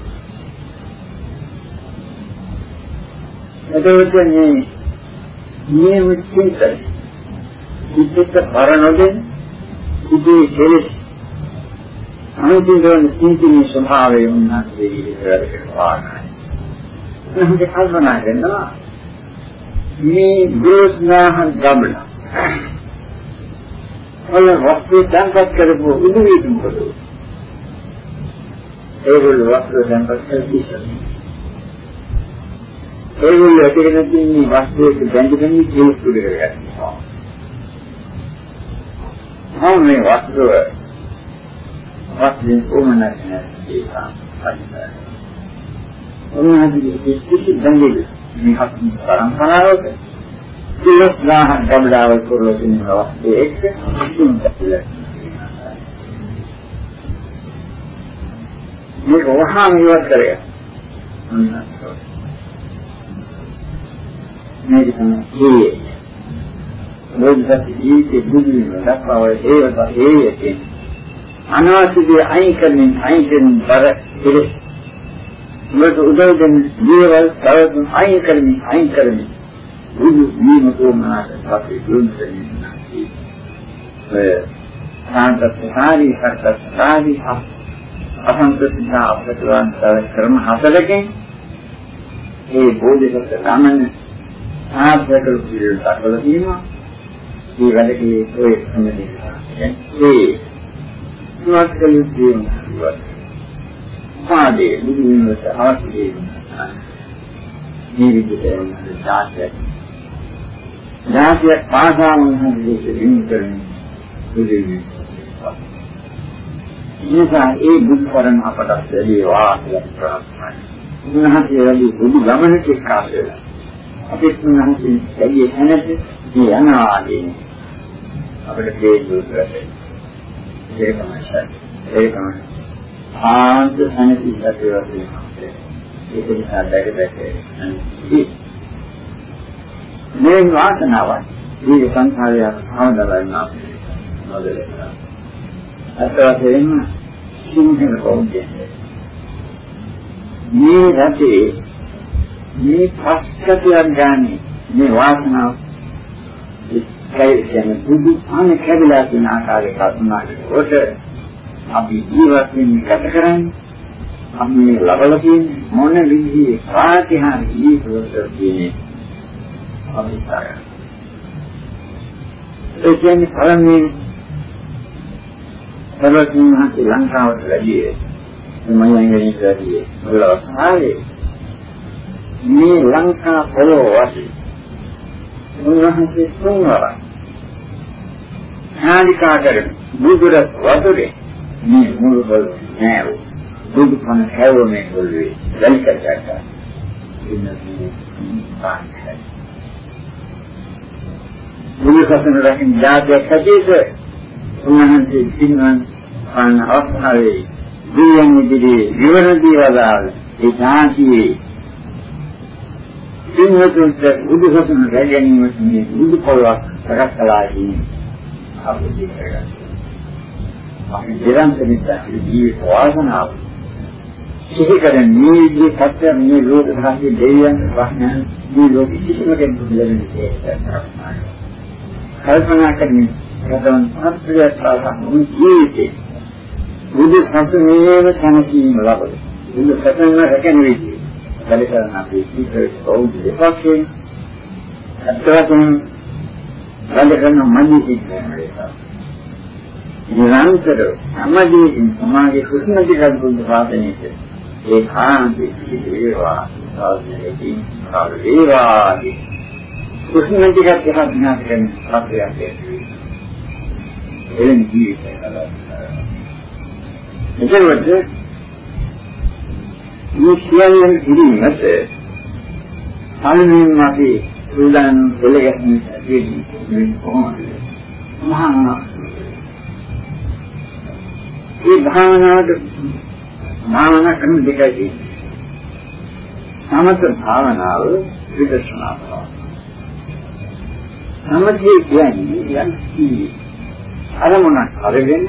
එතකොට මේ නියම චින්තන. ඉතිත් පරණොදෙන් ඉදී කෙලස්. අනුසීලන චින්තනයේ ස්වභාවය උන්වහන්සේ ඉදිරියට කරනවා. එහෙනම් කල්පනා කරනවා මේ ගෘහස්නාහන් ගමන. ඔය වස්තු සංකත් කරපු උදවිතුන් කොටු ඒගොල්ලෝ වස්තු සම්පත් කිසිම. ඒගොල්ලෝ ඇතිගෙන තියෙන වස්තුවක බැඳගෙන ජීවත් කරගන්නවා. මොන මේ වස්තුව වස්තුවේ කොමනක් නැහැ ඒක. උන්වහන්සේ කිසි බැඳෙල මේ හත් පරම්පරාවක දිවස් ගාහක් ගබඩාවල් කරලා තියෙන වස්තු එක්ක කිසිම මේක වහාම ඉවත් කරගන්න. මේක තමයි බෝධිසත්ව ජීවිතේ බුදුන් දක්වව ඒවත ඒයකින් අනවශ්‍ය අයින් කරමින් අයින් කරමින් බර ඉරේ. මොකද උදව් දෙන දේවල් තවදුරටත් අයින් කරමින් අයින් කරමින් බුදු වීම කොමනාට අපි දුන් දෙන්නේ ඒ සාන්ත සාරි හත් සාරි හත් අසංකෘතිකා අපතුන් ක්‍රම හතරකින් මේ බෝධිසත්ව ගමන සාර්ථක පිළිවෙලට අරගෙන තියෙනවා. මේ වැඩකේ ඔය සම්මතිය. ඒ ඉවත් කළ යුතු පාදේ බුදුන්වහන්සේ අවශ්‍ය දේ මේ විදිහට දාසය. දාසය පාසාම උන්වහන්සේ දිනු කරන්නේ බුදුන්වහන්සේ නිසා ඒ බුදු කරන අපට ලැබේවා කියලා ප්‍රාර්ථනා උන්වහන්සේ වැඩි බුදු ගමනට එක්කාස වෙලා අපිත් උන්වහන්සේ ඇයි හැනද මේ අනාදී අපිට තේරුම් ගන්න ඒකමයි ඒකමයි ආන්ත සනසිසත් වශයෙන් ඒක නිසා දැක දැක මේ වාසනාවයි මේ සංඛාරය ආවදලයි නාමය මොදලේ. අත්වශයෙන්ම සිංහල බෞද්ධයන්. මේ රටේ මේ පස්කතියක් ගන්නේ මේ වාසනාව. ඒකයි කියන්නේ බුදු ආන කැබිලා තියෙන ආකාරය කල්පනා කරනකොට අපි ජීවත් වෙන්න ගත කරන්නේ. අපි මේ ලබලා තියෙන මොන විදිහේ ප්‍රාතිහාර්ය ජීවිතවල තියෙන අභිසාරය ඒ කියන්නේ පළමුවෙන් සර්වඥ මහත්මයා ලංකාවට වැඩියේ මම යන්නේ වැඩියේ. මොලවස්හාවේ මේ ලංකා පොළොව වශයෙන් උන්වහන්සේ තුන්වර නාලිකා කරන බුදුරස් වතුරේ මේ මුළු බල නෑව. බුදු කන හැවමේ පොළවේ දැල්කටට ඉන්නේ පාන්නේ බුදු සසුන රකින්න ජාතියක් හැටියට උන්වහන්සේ පින්වන් පාන අවස්ථාවේ දීයන් ඉදිරියේ විවරණ දීවදාල ඒ ඥාතියේ පින්වතුන්ට බුදු සසුන රැගෙනීමට මේ බුදු පොළවක් සකස් කළා කියන්නේ අපිට කරගන්න. අපි නිරන්තරයෙන් ජීවිත වාසනාව සිහි කරන මේ විදිහේ සත්‍ය මේ ලෝක ධාතී දෙවියන් වහන්සේ මේ ලෝක කිසිම කෙනෙකුට ලැබෙන්නේ නැහැ. කල්පනා කරමින් රදවන් අත්‍යවශ්‍යතාවක ජීවිතේ බුදු සසුනේම සමසීම ලබන. බුදු සසුන රැකෙන විදිහ. වැඩ කරන අපි ඉතිරි බෞද්ධ දෙපක්ෂයෙන් අත්‍යවශ්‍යම වැඩ කරන මනි ඉක්මනට. නිරන්තර සමාජයේ සමාජයේ කුසල දිගට බුද්ධ ශාසනයේ ඒ කාන්ති වේවා සාධනෙකින් කාල වේවා කුසල දිගට යහත් ඥාත කරන සත්‍යයක් එලෙන් ජීවිතය එතකොට මේ සියල්ලම ඉදිරියට පළමුවෙන් අපි සූදානම් දෙලගැස්මේ ඇතිවෙන්නේ මේ කොහොමද මහා මේ භාවනාවට භාවනා ක්‍රම දෙකයි සමත භාවනාව විදර්ශනා භාවනාව සමථය කියන්නේ යන්නේ අරමුණක් අරගෙන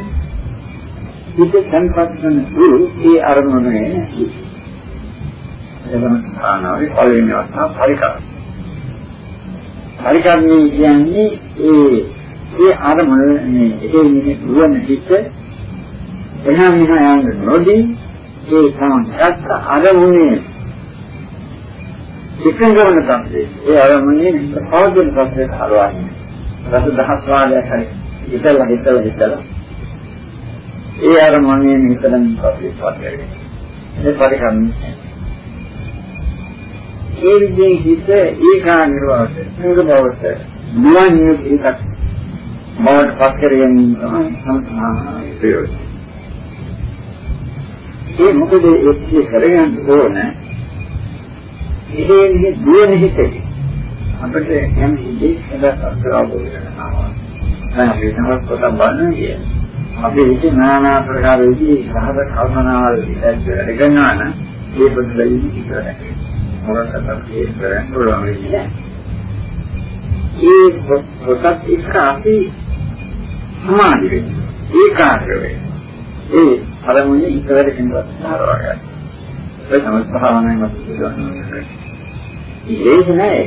හිත සංපත් කරන දුරු ඒ අරමුණේ නැසී එතන භාවනාවේ පළවෙනි අවස්ථාව පරිකාර පරිකාරණය කියන්නේ ඒ ඒ අරමුණ මේ ඒ නිමේ දුවන හිත එහා මෙහා යන්න නොදී ඒ සමගත අරමුණේ එකඟවන තත්ත්වයේ. ඒ අරමුණේ පවතින තත්ත්වයට හරවන්නේ. රස දහස් වාරයක් හරි හිතලා හිතලා හිතලා. ඒ අරමුණේ නිතරම පස්සේ පස්සේ ඒ පරිකරන්නේ ඒ විදිහේ හිත ඒකාග්‍රවට සංග බවට නිවන් එකක් බවට පත් කරගෙන තමයි සම්පූර්ණ ප්‍රයෝජන. ඒ මොකද ඒක කරගන්න ඕන ඉතින් දුවන හිතේ අපිට යම් දෙයක් හදා කරනවා. දැන් අපි තමයි පොත බලන්නේ. අපි ඉති নানা ආකාර විදිහේ සහද කල්පනාවල් වැඩ කරනවා නම් ඒ බදලයි ඉතරයි. මොකක්ද අපි කරන්නේ පුළුවන් වෙන්නේ. ඒ පොතත් එක්ක අපි සමාධි වෙනවා. ඒකාග්‍ර වෙනවා. ඒ අරමුණේ ඉතවර කෙනෙක් හරවා ගන්න. ඒ තමයි භාවනාවේ මත කියනවා. ඒක නෑ.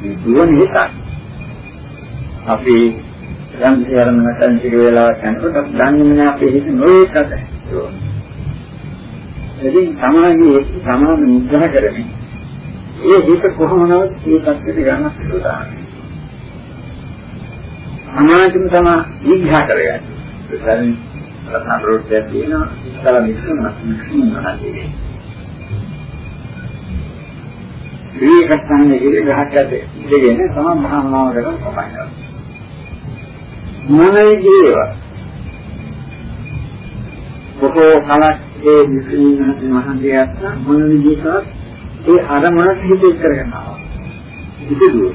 මේ දුවන හිතක්. අපි යම් සියරම නැත්නම් ටික වෙලාවක් යනකොට අපි දන්නේ නැහැ අපේ හිත නොඒකද. ඉතින් සමාධියේ සමාන නිග්‍රහ කරමින් ඒ හිත කොහොමනවත් මේ පැත්තට ගන්න පුළුවන්. සමාධියම තමයි නිග්‍රහ කරගන්නේ. ප්‍රධාන රෝගයක් තියෙනවා ඉස්සලා මික්සුන මික්සුන නැතිනේ විවේක ස්ථානයේ ඉරි ගහක් ඇත ඉඳගෙන තමයි භාවනාව කරන පටන් ගන්න මොනයි කියේවා බොහෝ කලක් ඒ මික්සුන මහන්සියත් මොන විදිහකට ඒ අරමුණට හිත කරගන්නවා ඉතිදුව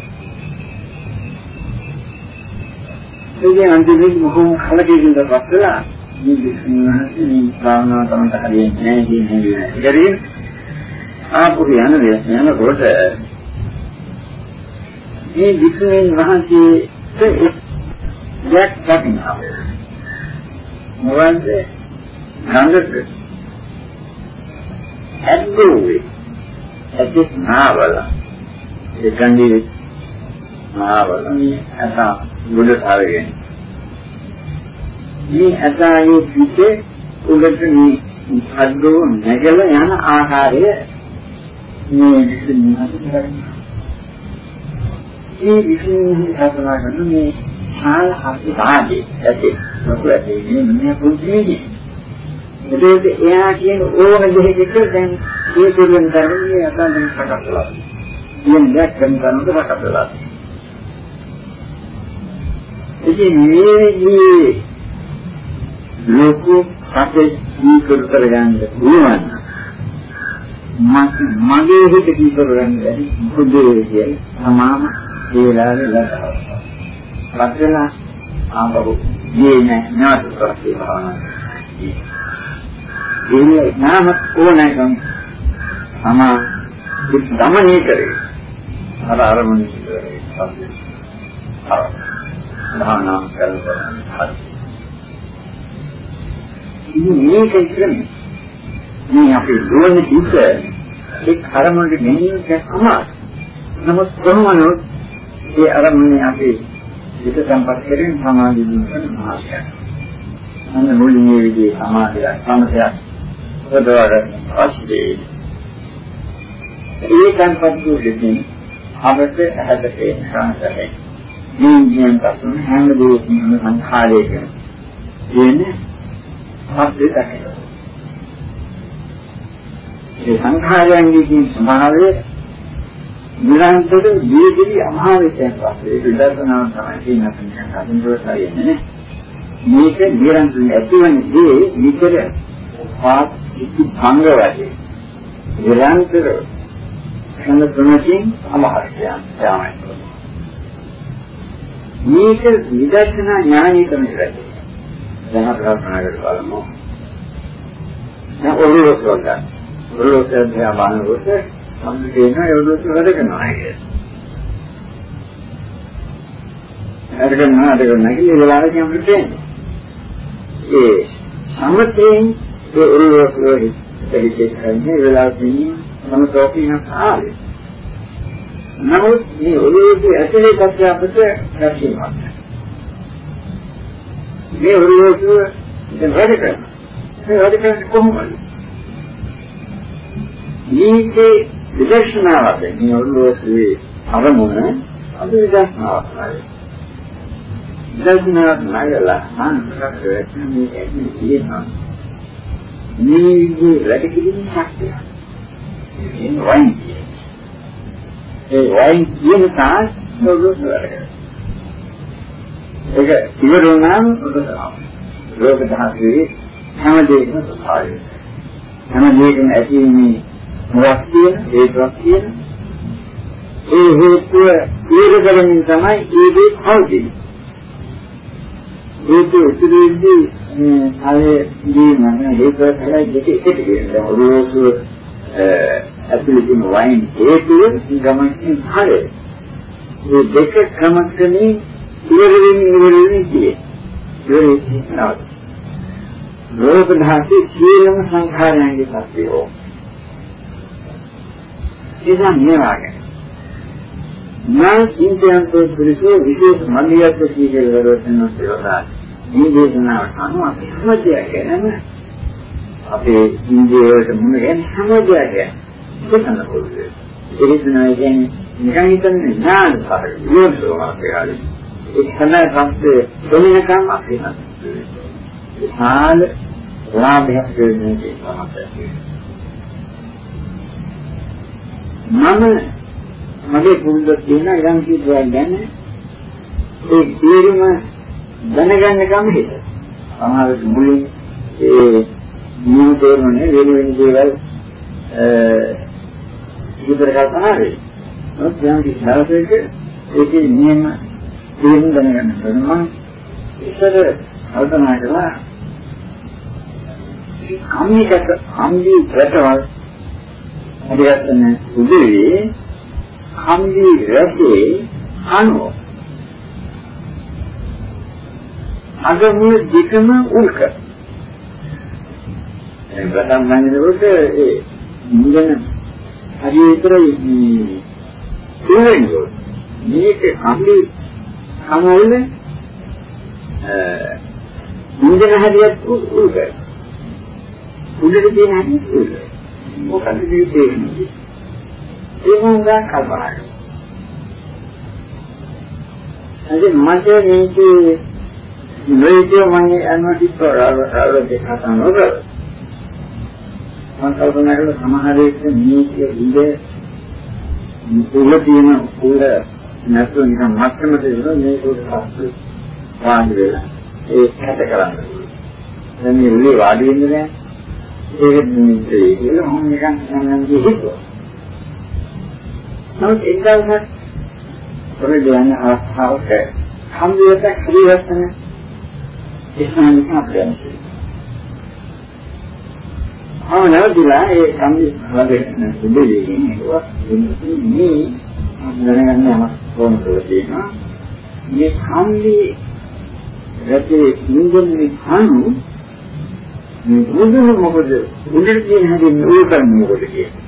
ඒ අන්තිමේ මොකෝ කලකින් ඉඳලා මේ විශ්වාසයේ මේ භාවනාව තමයි හරියන්නේ නැහැ කියන්නේ නෑ. ඒකරින් ආපු යන යනකොට මේ විශ්වෙන් වහන්සේ දෙයක් දකින්නවා. මොකන්ද? ගංගක ඇද්දුවේ ඇද්දේ නාවල ඒ ගංගේ නාවල මේ අත මුල තරගෙන මේ අසායේ පිටේ උගට මේ අද්දෝ නැගල යන ආකාරය මේ විශ්ින්හත කරන්නේ. මේ විශ්ින්හත කතා කරන මේ ඡාල අසුභාදී ඇති මොකද මේ මේ පුදුමයි. ඒකත් එයා කියන ඕන දෙයකට දැන් මේ දෙන්න තරමේ අතෙන් සකස් වෙලා. කියන දෙයක් කරන තරමට සකස් වෙලා. ඉතින් මේ මේ ලෝකු සැපේ දීකර කරගන්න පුළුවන්. මගේ හිත දීකර කරගන්න බැරි බුදුරේ කියන්නේ තමාම ඒ වෙලාවේ ලබනවා. ලක්ෂණ ආපහු ගියේ නැහැ නැවත ප්‍රති භාවනා. ඉන්නේ නාම ඕනෑකම් සමා දමනය කරේ. අර අරමුණ ඉස්සරේ පස්සේ. අර භාවනා කරනවා. හරි. ඉතින් මේක ඉතින් මේ අපේ දුවන්නේ හිත ඒ අරමුණට ගෙනියන්න අමාරුයි. නමුත් කොහොමද ඒ අරමුණේ අපි හිත සම්පත් කරගෙන සමාධිය දිනන මාර්ගය. අන්න මුලින්ම විදිහේ සමාධිය සමතයක් උපදවගන්න පස්සේ ඒ සම්පත් දුකින් අපට හැදේ සංසාරේ. මේ කියන කතුන් හැම දෙයක්ම සංඛාරයක කියන්නේ හත්දේ දකිනවා. ඒ සංඛාරයන්ගේ ස්වභාවය නිරන්තර දීගිරි අභාවිතයක් පස්සේ ඒක විදර්ශනාව තමයි කියන කෙනෙක් අඳුරලා යන්නේ මේක නිරන්තර ඇතිවන්නේ විතර පාත් ඉති භංග වශයෙන් නිරන්තර ක්ෂණ තුනකින් අමහර්යයන් තමයි මේක විදර්ශනා ඥානය තමයි කරන්නේ දැන් අපි කල්පනා කරලා බලමු. දැන් ඔළුව සෝදා ඔළුව සෝදා බලනකොට සම්පූර්ණ කියනවා ඒ උදේට වැඩ කරනවා කියලා. කරනවා කියලා ඒ වෙලාවට අපිට තේරෙනවා. ඒ සමතෙන් ඒ උරුවකෝ දෙහිතේ කරන්නේ වෙලාවට මම තෝකින ආවේ. නමුත් මේ ඔළුවේ ඇතුලේ පැත්ත අපිට රැකීමක්. මේ ඔළුවේ දැන් වැඩ කරනවා. ඒ වැඩ කරන්නේ කොහොමද? මේකේ විදර්ශනාවට මේ ඔළුවේ අරමුණ අද විදර්ශනාවක් නයි. විදර්ශනාවක් නයලා අන්තරට මේ ඇයි කියනවා. මේ වැඩ කිරීමේ ශක්තිය. ඒ වයින් ඒ වයින් කියන තාක් ඔළුව වැඩ ඒක ඉවරුණාම ඔබ ලෝක ධාතුවේ හැම දෙයක්ම ස්වභාවය. හැම දෙයකම ඇතිවීමේ මොකක් කියන හේතුවක් කියන. ඒ හේතුව ඊට කරමින් තමයි ඒ දේ හවුදින්නේ ඒක උතුරේදී ආයේ දී මම හේතුව තමයි දෙක එකට කියන්නේ ඔරෝසු ඇතුළතින් වයින් හේතුව ගමනින් හරේ මේ දෙක ක්‍රමකනේ ඉවර වෙන්නේ ඉවර වෙන්නේ කියේ ඉවර වෙන්නේ රෝග ධාතු සියලුම සංඛාරයන්ගේ සත්‍යෝ නිසා මේ වාගේ. මා ඉන්දියාන්තෝ පුරුෂෝ විශේෂ මන්දියත් කීකල වරවන්න සේවදා. මේ දේශනාව අනුව අපි හැමදේම අපේ ඉන්දියාවට මුණ ගැන හැමදේම දෙකන පොදුවේ. ඒකනයි කියන්නේ නිකන් හිතන්නේ ඥාන සාරය යොදෝ වාක්‍යය. ඒ හැම රස්තේ දෙන්නකම් අපි හන්නේ. සාල ලාභයක් දෙන්නේ තමයි. මම මගේ පුරුද්දක් තියෙන ඉරන් කීපයක් ගැන ඒ තේරුම දැනගන්න කම හිත. සමහර මුලින් ඒ නියම තේරුනේ වෙන වෙන දේවල් අ විතර කල්පනා වෙයි. නමුත් දැන් කිසිදාසයක ඒකේ නියම තේරුම් දැනගන්න ඕන මම ඉස්සර කල්පනා කළා කම්මිකට කම්මි රටවල් හරියටම උදේ කම්බි රැසේ අනෝ. අගමුල දෙකම උල්ක. දැන් ප්‍රථම මනිනකොට ඒ මුදන හරියටම මේ මේක කම්බි කමවල මුදන හරියට උල්ක. උඩට තියෙන හරියට උල්ක. මොකද මේ තේරෙන්නේ ඒක උගා කල්පනා කරනවා අද මට මේකේ නොයේදී මම අනුටිත් කරවල දෙක තමයි මම කල්පනා කරලා සමහර විට මේකේ ඉඳ මුල තියෙන උල නැත්නම් නිකන් මත්තමට ඉන්න මේක සත්‍ය වාඩි වෙලා. ඒක හැද කරන්නේ. දැන් මේ උලේ වාඩි වෙන්නේ නැහැ. ඒක නිමිත්තේ කියලා මම නිකන් සංගම්ගේ හිතුවා. නමුත් එක්දවසක් පොරේ යන අවස්ථාවක කම්බියට ක්‍රියාවස්තන ඉස්මානික අප්‍රයන්සි. ආනවදිලා ඒ කම්බි වගේ සුදුලින් ඒවා මේ දැනගන්න යමක් ඕන කියලා තියෙනවා. මේ කම්බි රැකේ නින්දන්නේ කනු මේ බුදුන මොකද උඩට කියන හැදී නෝ කරන්නේ මොකද කියන්නේ.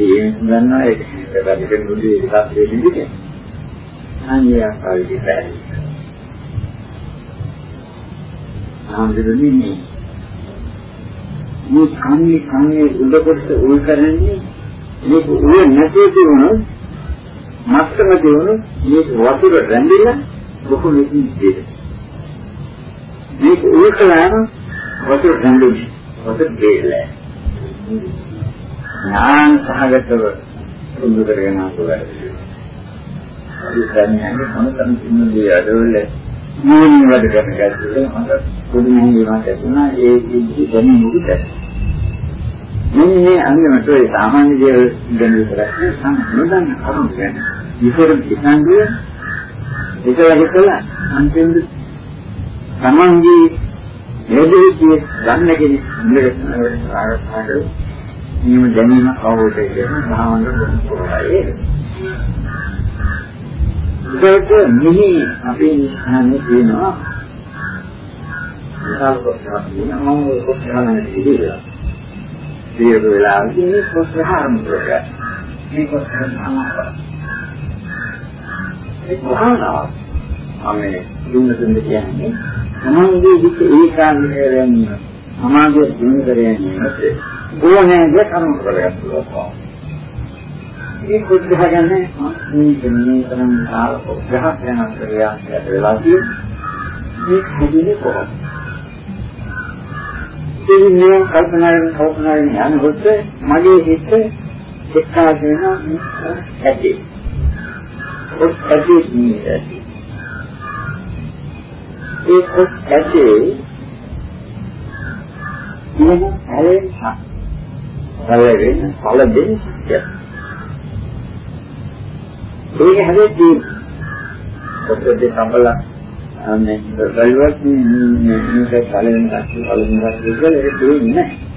ඒ දන්නා ඒක වැඩි නුදී එකක් දෙන්නේ. අනිය ආකාරයේ බැරි. ආන්දරන්නේ මේ කන්නේ කන්නේ උඩ කොටස උල් කරන්නේ මේක උල් නැති වුණොත් මත්තම දිනුනොත් මේක වතුර රැඳිලා ලොකු නිදි දෙයක්. මේක උල් කළාම වතුර රැඳෙන්නේ වතුර දෙන්නේ. ඥාන සහගතව පුරුදු කරගෙන ආපුවා. අපි කියන්නේ මොනතරම් ඉන්නේ අදවල මූලික වැඩ කරන ගැටලුව හොඳ පුදුමයෙන් වුණා කියනවා ඒ ඉදි දැනෙන මුකුත් මෙන්න මේ අන්තිමට ඒ සාමාන්‍ය දේවල් ගැන විතරක් සම්මුදන් කරුණු ගැන. විතර ඉස්සන්දිය ඒක හිතලා අන්තිමට තමන්ගේ යෝධිකයේ ගන්න කෙනෙක් ඉඳලා ආරක්ෂා නියම දැනීම අවබෝධය කියන භාවනාව කරනවා. ඒකට මෙහි අපේ නිස්හානේ තියෙනවා. විශාල කොටසක් තියෙනවා මම ඒ කොටසන ඉදිරියට දීර්ඝ වෙලාවකින් මේ කොටස ආරම්භ කරගන්න. මේ කොටස අමාරු ඒ භාවනාව අමේ දුන්න දුන්න කියන්නේ තමන්ගේ හිත ඒකාග්‍රයෙන් සමාධිය දිනු කරගෙන ඕනෑ දෙයක් කරුණු කරගන්නවා මේ බුද්ධ ගන්නේ මේ දෙන්නේ තරම් කාල උග්‍රහ වෙනස් ක්‍රියාවට වෙලා තියෙන්නේ මේ හැදෙන්නේ කොහොමද? ඉතින් කල්පනාවෙන් කල්පනාවෙන් යනකොට මගේ හිත එක්කාස වෙනවා ඇති. ඔස් ඇති නේද? ඒ ඔස් ඇති ඉතින් හැලෙන්න හැලෙන්න පළ දෙන්න සත්‍යය. ඒක හැදෙද්දී ඔක්කොද සම්බල අනේ රයිවත් මේක කලින් දැක්ක කලින් දැක්ක කියලා ඒක දෙන්නේ නැහැ.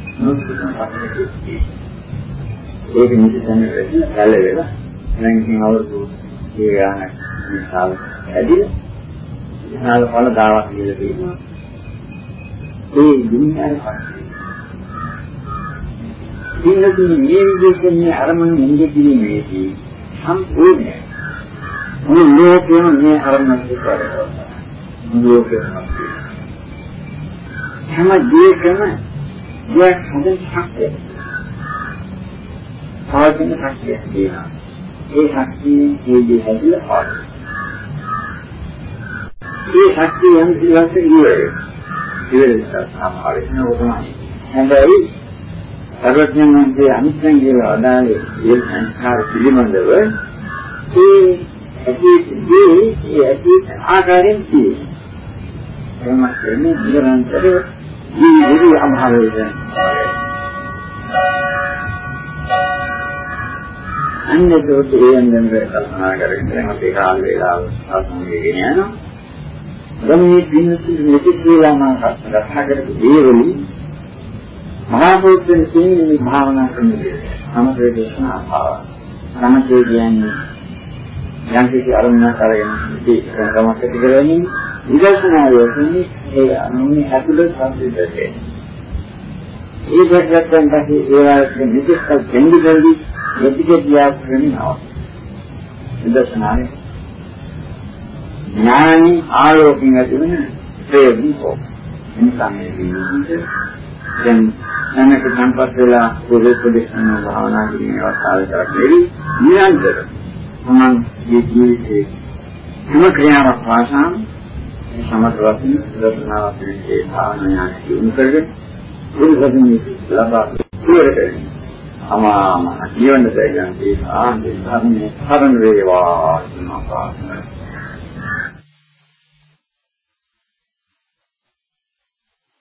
ඒක නිසන කල වෙලා දැන් ඉතින් අවුරුදු ඒ ගානක් විශාල ඇදිලා විශාල වල දාවක් කියලා තියෙනවා. ඒ දුන්නාට පස්සේ ඉන්නදී මේ විදිහට මේ අරමුණ නිදි කිරීමේදී සම්පූර්ණයි මේ ලෝකෙම මේ අරමුණ විතරයි. ලෝකෙම. හැම දෙයකම දෙයක් හොඳ ශක්තිය. පවතින ශක්තිය තියෙනවා. ඒ ශක්තිය හේදී හැදිලා පාඩු. ඒ ශක්තිය යම් කිව්වොත් ඉවරයි. ඉවරයි සාමාන්‍යයෙන් ඔතනයි. හැබැයි සර්වඥාන්ගේ අනිත්‍යං කියලා අදාළේ ඒ සංස්කාර පිළිබඳව ඒ ඇතිදී ඒ ඇති ආකාරයෙන් තියෙනවා. එහෙම කියන්නේ නිරන්තරව ජීවිතය අභාවයෙන්. අන්නේ දෝතේයන් දැන් කල්පනා කරගෙන අපේ කාල වේලාව සම්මුතියගෙන යනවා. දැන් මේ දිනසි මෙති කියලා මම කතා කරපු දේවලි මහා බෝධින් කියන්නේ භාවනා කරන දේ. සමථ දේශනා භාව. සමථ කියන්නේ යම් කිසි අරමුණක් අරගෙන ඉති ගමක් ඇති කරගන්නේ විදර්ශනාව යොදන්නේ ඒ අනුනේ ඇතුළත සංසිද්ධිය. ඒ දෙකෙන් පස්සේ ඒවාට නිදිස්ක දෙන්නේ දෙන්නේ යටිකේ කරනවා. විදර්ශනාවේ ඥානි ආලෝකින් ඇතිවෙන ප්‍රයෝගිකෝ. එනිසා මේ විදිහට දැන් නැමක සම්පත් වෙලා පොදු ප්‍රදේශන භාවනා කිරීමේ අවස්ථාවකට නෙවි. නිරන්තරව මම මේ ජීවිතේ හැම ක්‍රියාවක් පාසාම සමත වශයෙන් දර්ශනාවක් විදිහේ භාවනාවක් දිනු කරගෙන බුදු සසුනේ ලබා ඉවරට අමාම ජීවන දයයන් ඒ ආන්දේ ධර්මයේ හරණ වේවා කියන